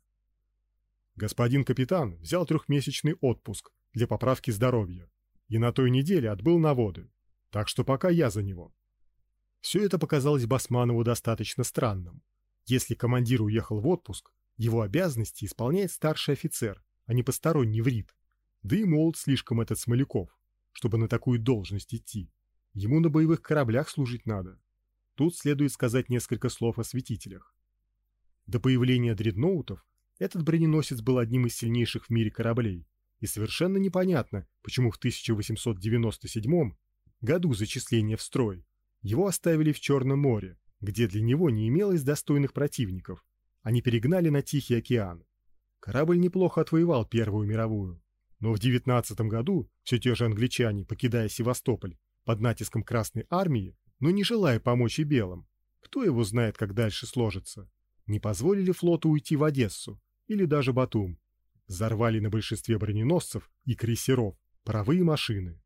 Господин капитан взял трехмесячный отпуск для поправки здоровья и на той неделе отбыл на воды, так что пока я за него. Все это показалось Басманову достаточно странным, Если командир уехал в отпуск, его обязанности исполняет старший офицер, а не посторонний врит. Да и молод слишком этот Смоляков, чтобы на такую должность идти. Ему на боевых кораблях служить надо. Тут следует сказать несколько слов о светителях. До появления дредноутов этот броненосец был одним из сильнейших в мире кораблей, и совершенно непонятно, почему в 1897 году зачисления в строй его оставили в Черном море, где для него не имелось достойных противников. Они перегнали на Тихий океан. Корабль неплохо отвоевал Первую мировую, но в 19 году все те же англичане, покидая Севастополь под натиском Красной армии, но не желая помочь и белым, кто его знает, как дальше сложится, не позволили флоту уйти в Одессу или даже Батум. Взорвали на большинстве броненосцев и крейсеров паровые машины.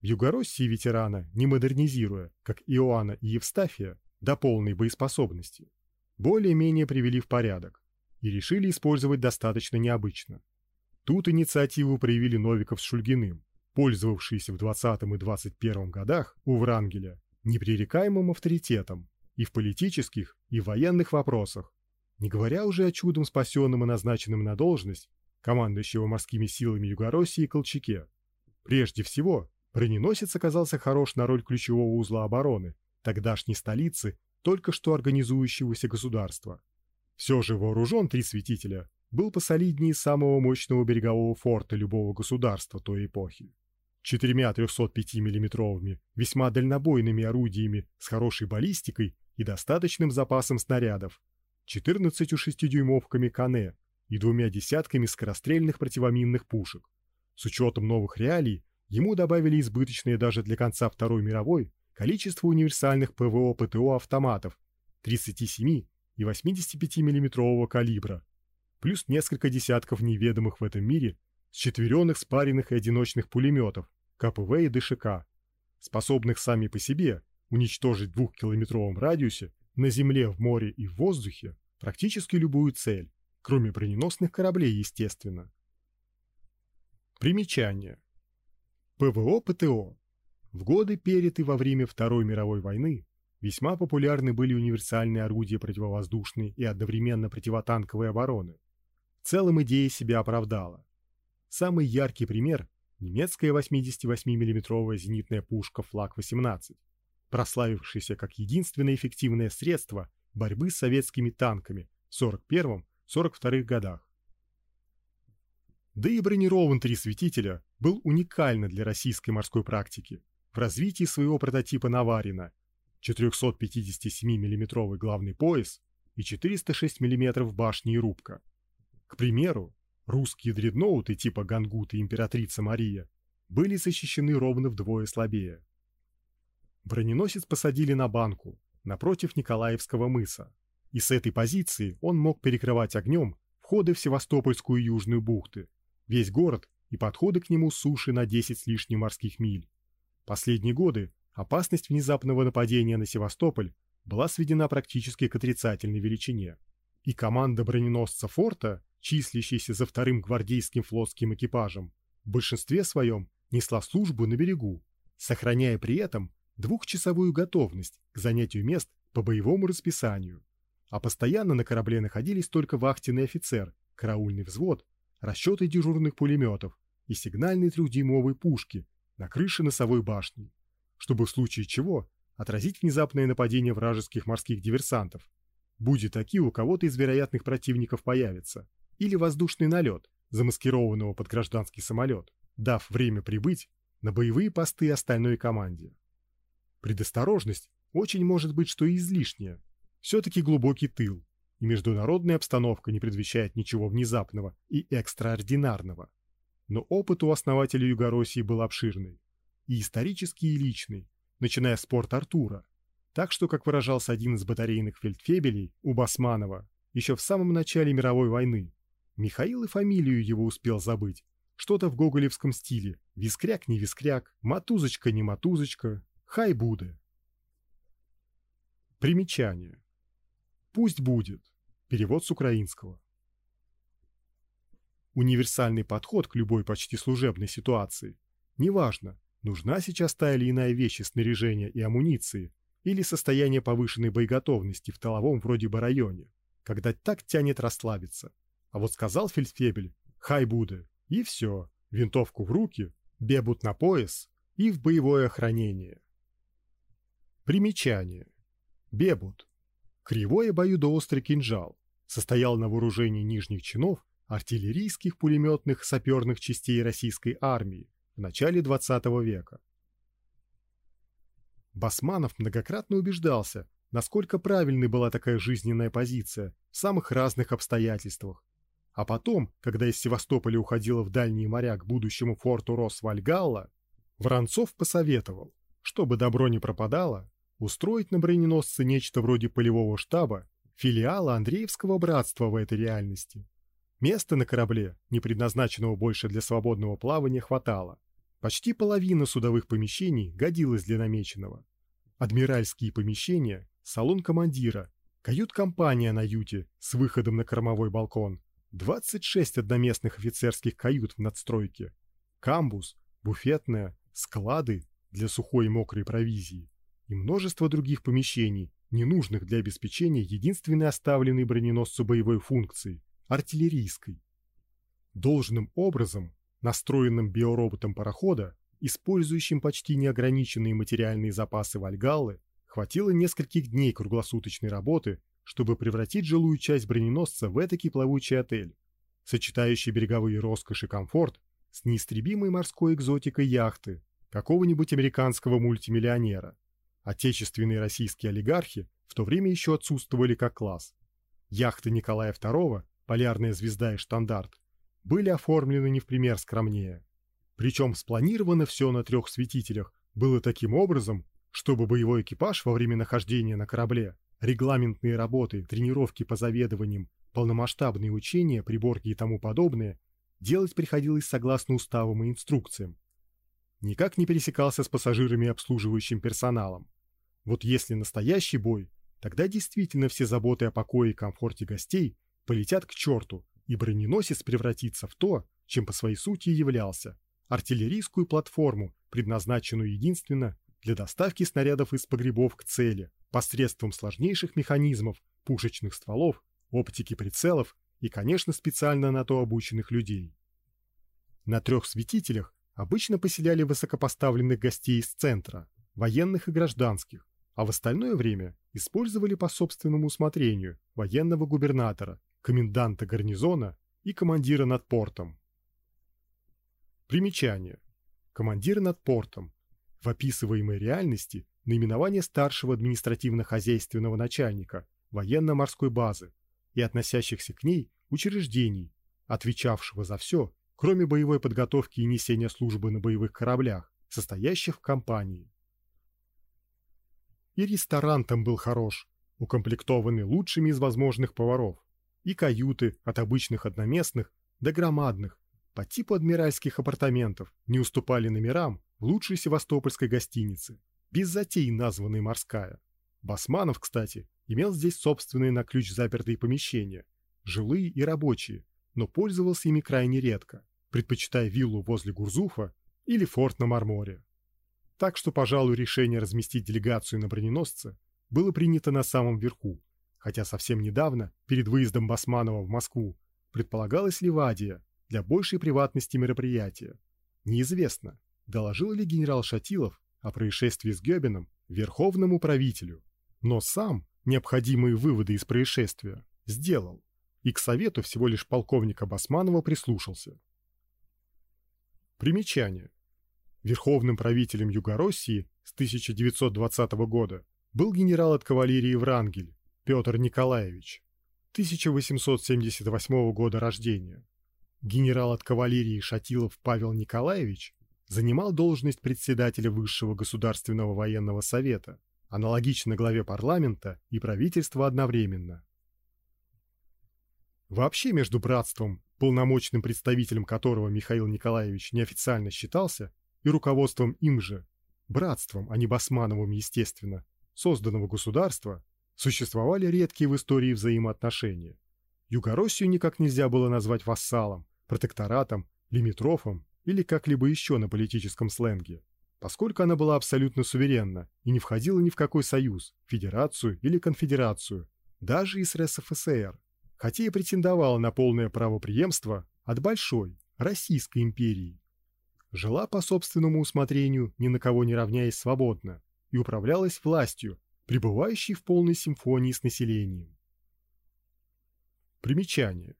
В Югороссии ветерана, не модернизируя, как Иоанна и Евстафия, до полной боеспособности, более-менее привели в порядок и решили использовать достаточно необычно. Тут инициативу проявили Новиков с Шульгиным, пользовавшиеся в 20 и 21 годах у Врангеля непререкаемым авторитетом и в политических, и в военных вопросах, не говоря уже о чудом спасенном и назначенном на должность командующего морскими силами Югороссии Колчаке. Прежде всего, броненосец оказался хорош на роль ключевого узла обороны тогдашней столицы только что организующегося государства. Все же вооружен три светителя был посолиднее самого мощного берегового форта любого государства той эпохи. Четырьмя 305 миллиметровыми весьма дальнобойными орудиями с хорошей баллистикой и достаточным запасом снарядов, 14 шестидюймовками Кане и двумя десятками скорострельных противоминных пушек. С учетом новых реалий ему добавили избыточное даже для конца Второй мировой количество универсальных ПВО-ПТО автоматов 37 и 85 миллиметрового калибра, плюс несколько десятков неведомых в этом мире счетверенных спаренных и одиночных пулеметов КПВ и ДШК, способных сами по себе уничтожить в двухкилометровом радиусе на земле, в море и в воздухе практически любую цель, кроме броненосных кораблей, естественно. Примечание. ПВО-ПТО. В годы перед и во время Второй мировой войны весьма популярны были универсальные орудия противовоздушной и одновременно противотанковой обороны. Целом идея себя оправдала. Самый яркий пример – немецкая 88 миллиметровая зенитная пушка Флаг-18, прославившаяся как единственное эффективное средство борьбы с советскими танками в 41-42 годах. Да и бронирован три светителя был уникально для российской морской практики в развитии своего прототипа Наварина 457 миллиметровый главный пояс и 406 мм башни и рубка. К примеру, Русские дредноуты типа Гангут и Императрица Мария были защищены ровно вдвое слабее. Броненосец посадили на банку напротив Николаевского мыса, и с этой позиции он мог перекрывать огнем входы в Севастопольскую южную бухты, весь город и подходы к нему с суши на 10 с лишним морских миль. Последние годы опасность внезапного нападения на Севастополь была сведена практически к отрицательной величине, и команда броненосца форта числящийся за вторым гвардейским флотским экипажем, в большинстве своем несла службу на берегу, сохраняя при этом двухчасовую готовность к занятию мест по боевому расписанию. А постоянно на корабле находились только вахтенный офицер, караульный взвод, расчеты дежурных пулеметов и сигнальные трехдюймовые пушки на крыше носовой башни, чтобы в случае чего отразить внезапное нападение вражеских морских диверсантов. Будет такие у кого-то из вероятных противников появится или воздушный налет, замаскированного под гражданский самолет, дав время прибыть на боевые посты остальной команде. Предосторожность очень может быть что излишняя. Все-таки глубокий тыл, и международная обстановка не предвещает ничего внезапного и экстраординарного. Но опыт у основателя Югороссии был обширный, и исторический, и личный, начиная с порт Артура. Так что, как выражался один из батарейных фельдфебелей у Басманова еще в самом начале мировой войны, Михаил и фамилию его успел забыть. Что-то в гоголевском стиле. Вискряк не вискряк, матузочка не матузочка, хай буде. Примечание. Пусть будет. Перевод с украинского. Универсальный подход к любой почти служебной ситуации. Неважно, нужна сейчас та или иная вещь из снаряжения и амуниции, или состояние повышенной боеготовности в тыловом вроде бы районе, когда так тянет расслабиться. А вот сказал фельдфебель «Хай буде!» и все, винтовку в руки, бебут на пояс и в боевое хранение. Примечание. Бебут. Кривой обоюдоострый кинжал. Состоял на вооружении нижних чинов артиллерийских пулеметных саперных частей российской армии в начале XX века. Басманов многократно убеждался, насколько правильной была такая жизненная позиция в самых разных обстоятельствах. А потом, когда из Севастополя уходила в дальние моря к будущему форту Росвальгалла, Воронцов посоветовал, чтобы добро не пропадало, устроить на броненосце нечто вроде полевого штаба, филиала Андреевского братства в этой реальности. Места на корабле, не предназначенного больше для свободного плавания, хватало. Почти половина судовых помещений годилась для намеченного. Адмиральские помещения, салон командира, кают-компания на юте с выходом на кормовой балкон, 26 одноместных офицерских кают в надстройке, камбус, буфетная, склады для сухой и мокрой провизии и множество других помещений, ненужных для обеспечения единственной оставленной броненосцу боевой функции – артиллерийской. Должным образом настроенным биороботом парохода, использующим почти неограниченные материальные запасы Вальгаллы, хватило нескольких дней круглосуточной работы, чтобы превратить жилую часть броненосца в этакий плавучий отель, сочетающий береговые роскошь и комфорт с неистребимой морской экзотикой яхты какого-нибудь американского мультимиллионера. Отечественные российские олигархи в то время еще отсутствовали как класс. Яхты Николая II, полярная звезда и штандарт, были оформлены не в пример скромнее. Причем спланировано все на трех светителях было таким образом, чтобы боевой экипаж во время нахождения на корабле, регламентные работы, тренировки по заведованиям, полномасштабные учения, приборки и тому подобное делать приходилось согласно уставам и инструкциям. Никак не пересекался с пассажирами и обслуживающим персоналом. Вот если настоящий бой, тогда действительно все заботы о покое и комфорте гостей полетят к черту, и броненосец превратится в то, чем по своей сути являлся – артиллерийскую платформу, предназначенную единственно для доставки снарядов из погребов к цели посредством сложнейших механизмов, пушечных стволов, оптики прицелов и, конечно, специально на то обученных людей. На трех светителях обычно поселяли высокопоставленных гостей из центра, военных и гражданских, а в остальное время использовали по собственному усмотрению военного губернатора коменданта гарнизона и командира над портом. Примечание. Командир над портом. В описываемой реальности наименование старшего административно-хозяйственного начальника военно-морской базы и относящихся к ней учреждений, отвечавшего за все, кроме боевой подготовки и несения службы на боевых кораблях, состоящих в компании. И ресторан там был хорош, укомплектованный лучшими из возможных поваров, и каюты от обычных одноместных до громадных, по типу адмиральских апартаментов, не уступали номерам в лучшей севастопольской гостинице, без затей названной «Морская». Басманов, кстати, имел здесь собственные на ключ запертые помещения, жилые и рабочие, но пользовался ими крайне редко, предпочитая виллу возле Гурзуфа или форт на Марморе. Так что, пожалуй, решение разместить делегацию на броненосце было принято на самом верху, хотя совсем недавно, перед выездом Басманова в Москву, предполагалась Ливадия для большей приватности мероприятия. Неизвестно, доложил ли генерал Шатилов о происшествии с Гёбином верховному правителю, но сам необходимые выводы из происшествия сделал и к совету всего лишь полковника Басманова прислушался. Примечание. Верховным правителем Югороссии с 1920 года был генерал от кавалерии Врангель, Петр Николаевич, 1878 года рождения. Генерал от кавалерии Шатилов Павел Николаевич занимал должность председателя Высшего государственного военного совета, аналогично главе парламента и правительства одновременно. Вообще между братством, полномочным представителем которого Михаил Николаевич неофициально считался, и руководством им же, братством, а не Басмановым, естественно, созданного государства, существовали редкие в истории взаимоотношения. Югороссию никак нельзя было назвать вассалом, протекторатом, лимитрофом или как-либо еще на политическом сленге. поскольку она была абсолютно суверенна и не входила ни в какой союз, федерацию или конфедерацию, даже из РСФСР, хотя и претендовала на полное правопреемство от большой Российской империи. Жила по собственному усмотрению, ни на кого не равняясь свободно, и управлялась властью, пребывающей в полной симфонии с населением. Примечание.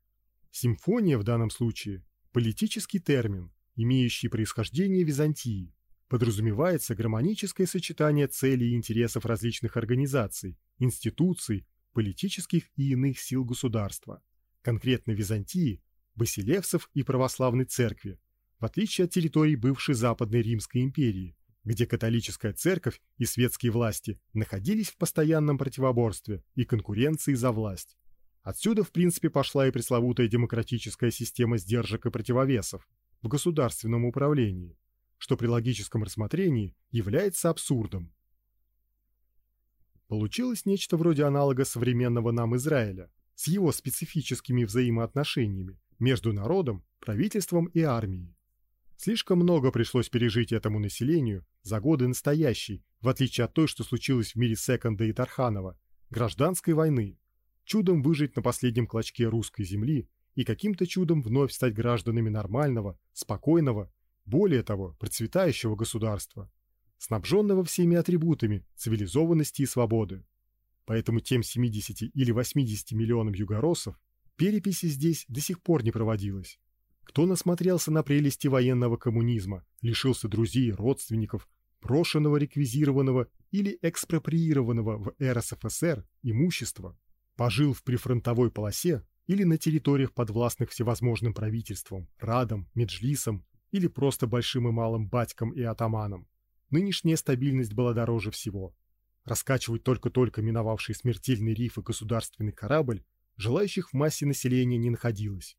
Симфония в данном случае – политический термин, имеющий происхождение Византии, подразумевается гармоническое сочетание целей и интересов различных организаций, институций, политических и иных сил государства, конкретно Византии, Басилевсов и православной церкви, в отличие от территорий бывшей Западной Римской империи, где католическая церковь и светские власти находились в постоянном противоборстве и конкуренции за власть. Отсюда, в принципе, пошла и пресловутая демократическая система сдержек и противовесов в государственном управлении, что при логическом рассмотрении является абсурдом. Получилось нечто вроде аналога современного нам Израиля с его специфическими взаимоотношениями между народом, правительством и армией. Слишком много пришлось пережить этому населению за годы настоящей, в отличие от той, что случилось в мире Секонда и Тарханова, гражданской войны, чудом выжить на последнем клочке русской земли и каким-то чудом вновь стать гражданами нормального, спокойного более того, процветающего государства, снабженного всеми атрибутами цивилизованности и свободы. Поэтому тем 70 или 80 миллионам югоросов переписи здесь до сих пор не проводилось. Кто насмотрелся на прелести военного коммунизма, лишился друзей, родственников, брошенного, реквизированного или экспроприированного в РСФСР имущества, пожил в прифронтовой полосе или на территориях подвластных всевозможным правительствам, радам, меджлисам или просто большим и малым батькам и атаманам. Нынешняя стабильность была дороже всего. Раскачивать только-только миновавший смертельный риф и государственный корабль желающих в массе населения не находилось.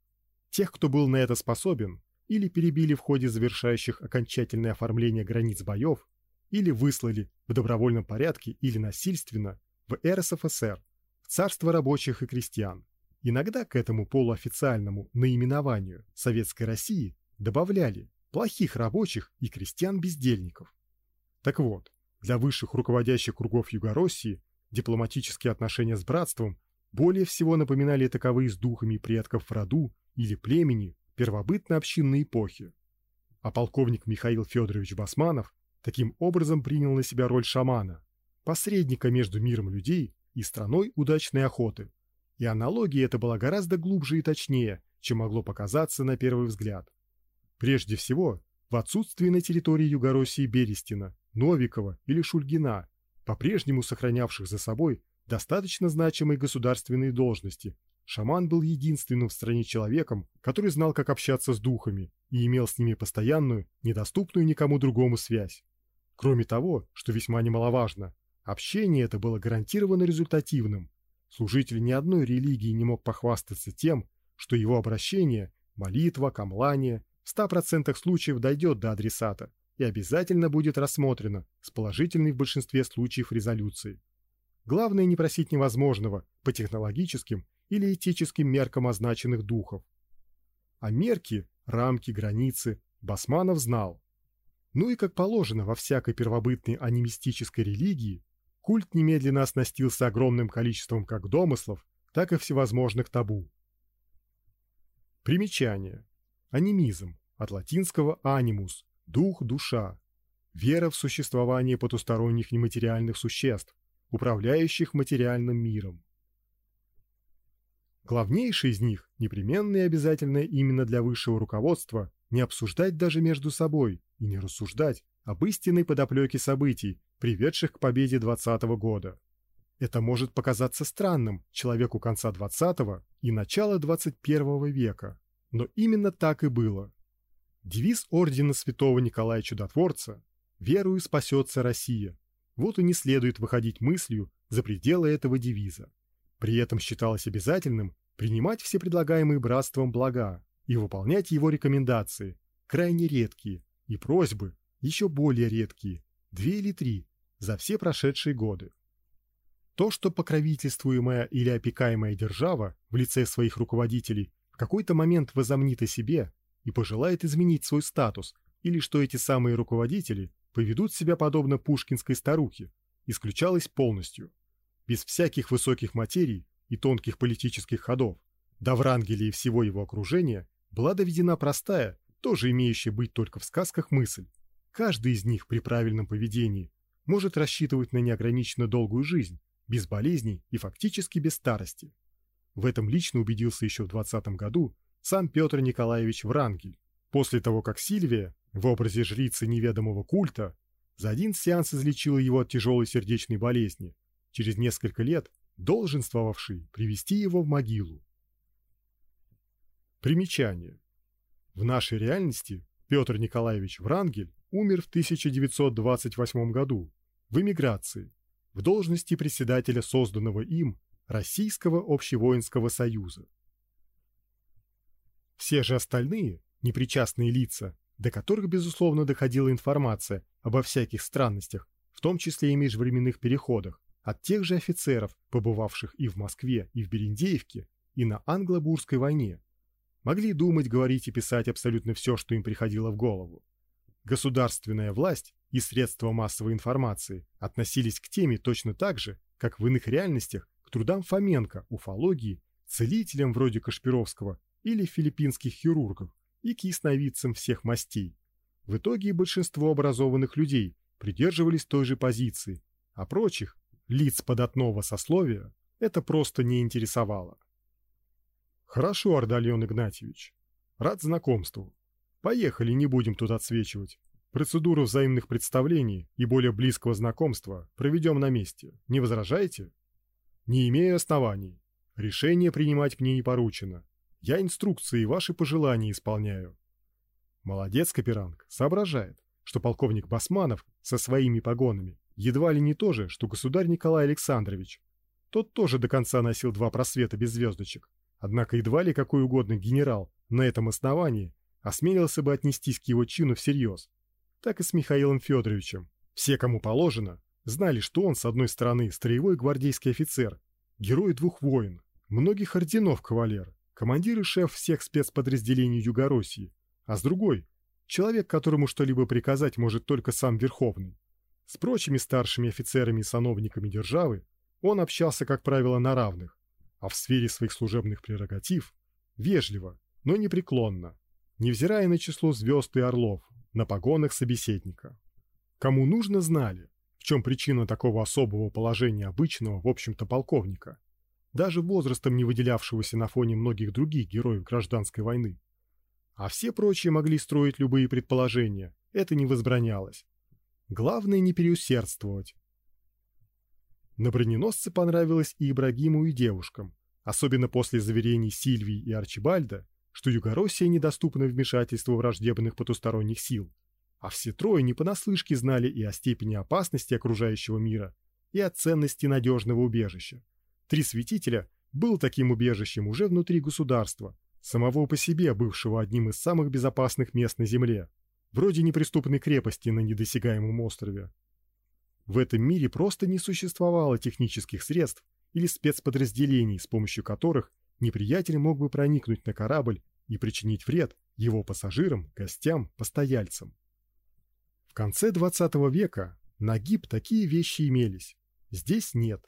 Тех, кто был на это способен, или перебили в ходе завершающих окончательное оформление границ боев, или выслали в добровольном порядке или насильственно в РСФСР, в царство рабочих и крестьян. Иногда к этому полуофициальному наименованию Советской России добавляли плохих рабочих и крестьян-бездельников. Так вот, для высших руководящих кругов Югороссии дипломатические отношения с братством более всего напоминали таковые с духами предков в роду или племени первобытно-общинной эпохи. А полковник Михаил Федорович Басманов таким образом принял на себя роль шамана, посредника между миром людей и страной удачной охоты. И аналогия эта была гораздо глубже и точнее, чем могло показаться на первый взгляд. Прежде всего, в отсутствии на территории Югороссии Берестина, Новикова или Шульгина, по-прежнему сохранявших за собой достаточно значимые государственные должности, шаман был единственным в стране человеком, который знал, как общаться с духами и имел с ними постоянную, недоступную никому другому связь. Кроме того, что весьма немаловажно, общение это было гарантированно результативным. Служитель ни одной религии не мог похвастаться тем, что его обращение, молитва, камлание в 100% случаев дойдет до адресата и обязательно будет рассмотрено с положительной в большинстве случаев резолюцией. Главное не просить невозможного по технологическим или этическим меркам означенных духов. А мерки, рамки, границы Басманов знал. Ну и как положено во всякой первобытной анимистической религии, культ немедленно оснастился огромным количеством как домыслов, так и всевозможных табу. Примечание. Анимизм от латинского animus дух, душа. Вера в существование потусторонних нематериальных существ, управляющих материальным миром. Главнейший из них, непременно и обязательно именно для высшего руководства, не обсуждать даже между собой и не рассуждать об истинной подоплеке событий, приведших к победе 20 года. Это может показаться странным человеку конца 20 и начала 21 века, но именно так и было. Девиз ордена Святого Николая Чудотворца «Верую спасется Россия». Вот и не следует выходить мыслью за пределы этого девиза. При этом считалось обязательным принимать все предлагаемые братством блага и выполнять его рекомендации, крайне редкие, и просьбы, еще более редкие, две или три, за все прошедшие годы. То, что покровительствуемая или опекаемая держава в лице своих руководителей какой-то момент возомнит о себе и пожелает изменить свой статус, или что эти самые руководители поведут себя подобно пушкинской старухе, исключалось полностью. Без всяких высоких материй и тонких политических ходов. До Врангеля и всего его окружения была доведена простая, тоже имеющая быть только в сказках мысль. Каждый из них при правильном поведении может рассчитывать на неограниченно долгую жизнь, без болезней и фактически без старости. В этом лично убедился еще в 20 году сам Петр Николаевич Врангель, после того, как Сильвия в образе жрицы неведомого культа за один сеанс излечила его от тяжелой сердечной болезни, через несколько лет долженствовавший привести его в могилу. Примечание. В нашей реальности Петр Николаевич Врангель умер в 1928 году в эмиграции в должности председателя созданного им Российского общевоинского союза. Все же остальные непричастные лица, до которых безусловно доходила информация обо всяких странностях, в том числе и межвременных переходах, от тех же офицеров, побывавших и в Москве, и в Берендеевке, и на англо-бурской войне, могли думать, говорить и писать абсолютно все, что им приходило в голову. Государственная власть и средства массовой информации относились к теме точно так же, как в иных реальностях к трудам Фоменко, уфологии, целителям вроде Кашпировского или филиппинских хирургов и к ясновидцам всех мастей. В итоге большинство образованных людей придерживались той же позиции, а прочих, лиц податного сословия, это просто не интересовало. Хорошо, Ардальон Игнатьевич. Рад знакомству. Поехали, не будем тут отсвечивать. Процедуру взаимных представлений и более близкого знакомства проведем на месте. Не возражаете? Не имею оснований. Решение принимать мне не поручено. Я инструкции и ваши пожелания исполняю. Молодец, Каперанг, соображает, что полковник Басманов со своими погонами едва ли не то же, что государь Николай Александрович. Тот тоже до конца носил два просвета без звездочек. Однако едва ли какой угодно генерал на этом основании осмелился бы отнестись к его чину всерьез. Так и с Михаилом Федоровичем. Все, кому положено, знали, что он, с одной стороны, строевой гвардейский офицер, герой двух войн, многих орденов кавалер, командир и шеф всех спецподразделений Югороссии, а с другой – человек, которому что-либо приказать может только сам Верховный. С прочими старшими офицерами и сановниками державы он общался, как правило, на равных, а в сфере своих служебных прерогатив вежливо, но непреклонно, невзирая на число звезд и орлов на погонах собеседника. Кому нужно, знали, в чем причина такого особого положения обычного, в общем-то, полковника, даже возрастом не выделявшегося на фоне многих других героев гражданской войны. А все прочие могли строить любые предположения, это не возбранялось. Главное не переусердствовать, на броненосце понравилось и Ибрагиму, и девушкам, особенно после заверений Сильвии и Арчибальда, что Югороссия недоступна вмешательству враждебных потусторонних сил. А все трое не понаслышке знали и о степени опасности окружающего мира, и о ценности надежного убежища. Три святителя был таким убежищем уже внутри государства, самого по себе бывшего одним из самых безопасных мест на Земле, вроде неприступной крепости на недосягаемом острове, в этом мире просто не существовало технических средств или спецподразделений, с помощью которых неприятель мог бы проникнуть на корабль и причинить вред его пассажирам, гостям, постояльцам. В конце 20 века на ГИБ такие вещи имелись. Здесь нет.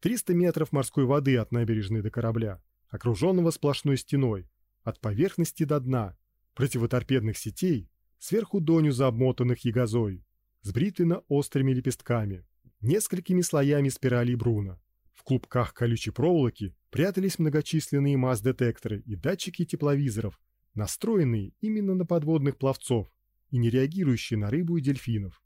300 метров морской воды от набережной до корабля, окруженного сплошной стеной, от поверхности до дна, противоторпедных сетей, сверху донизу обмотанных ягозой, с бритвенно-острыми лепестками, несколькими слоями спиралей Бруна. В клубках колючей проволоки прятались многочисленные масс-детекторы и датчики тепловизоров, настроенные именно на подводных пловцов и не реагирующие на рыбу и дельфинов.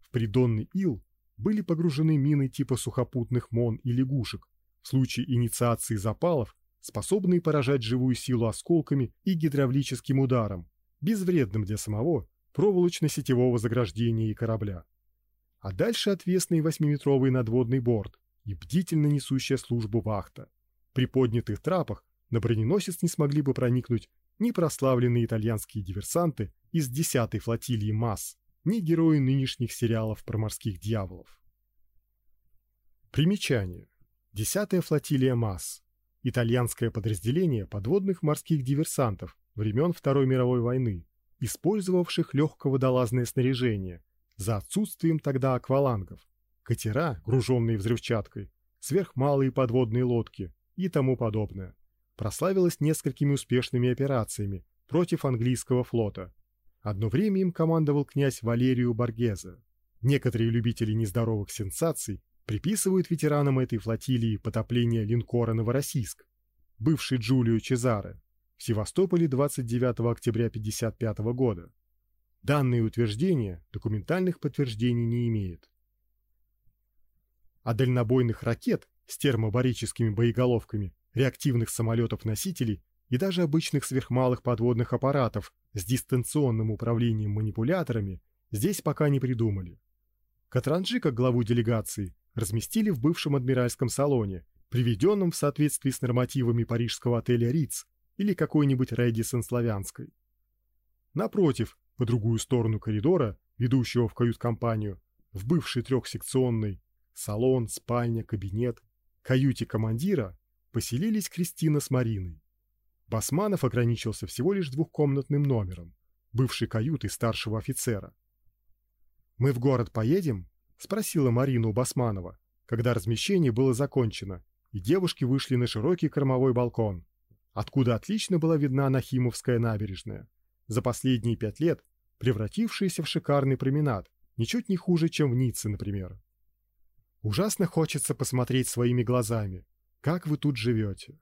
В придонный ил были погружены мины типа сухопутных мон и лягушек, в случае инициации запалов, способные поражать живую силу осколками и гидравлическим ударом, безвредным для самого проволочно-сетевого заграждения и корабля. А дальше отвесный восьмиметровый надводный борт и бдительно несущая службу вахта. При поднятых трапах на броненосец не смогли бы проникнуть ни прославленные итальянские диверсанты из 10-й флотилии МАС, ни герои нынешних сериалов про морских дьяволов. Примечание. 10-я флотилия МАС. Итальянское подразделение подводных морских диверсантов времен Второй мировой войны, использовавших легководолазное снаряжение, за отсутствием тогда аквалангов, катера, груженные взрывчаткой, сверхмалые подводные лодки и тому подобное. Прославилась несколькими успешными операциями против английского флота. Одно время им командовал князь Валерию Боргезе. Некоторые любители нездоровых сенсаций приписывают ветеранам этой флотилии потопление линкора Новороссийск, бывший Джулио Чезаре, в Севастополе 29 октября 1955 года. Данные утверждения документальных подтверждений не имеют. А дальнобойных ракет с термобарическими боеголовками, реактивных самолетов-носителей и даже обычных сверхмалых подводных аппаратов с дистанционным управлением манипуляторами здесь пока не придумали. Катранджи, как главу делегации, разместили в бывшем адмиральском салоне, приведенном в соответствии с нормативами парижского отеля Риц или какой-нибудь Рэдисон Славянской. Напротив, по другую сторону коридора, ведущего в кают-компанию, в бывший трехсекционный салон, спальня, кабинет, каюте командира поселились Кристина с Мариной. Басманов ограничился всего лишь двухкомнатным номером, бывшей каютой старшего офицера. «Мы в город поедем?» — спросила Марина у Басманова, когда размещение было закончено, и девушки вышли на широкий кормовой балкон, откуда отлично была видна Нахимовская набережная, за последние пять лет превратившаяся в шикарный променад, ничуть не хуже, чем в Ницце, например. Ужасно хочется посмотреть своими глазами, как вы тут живете.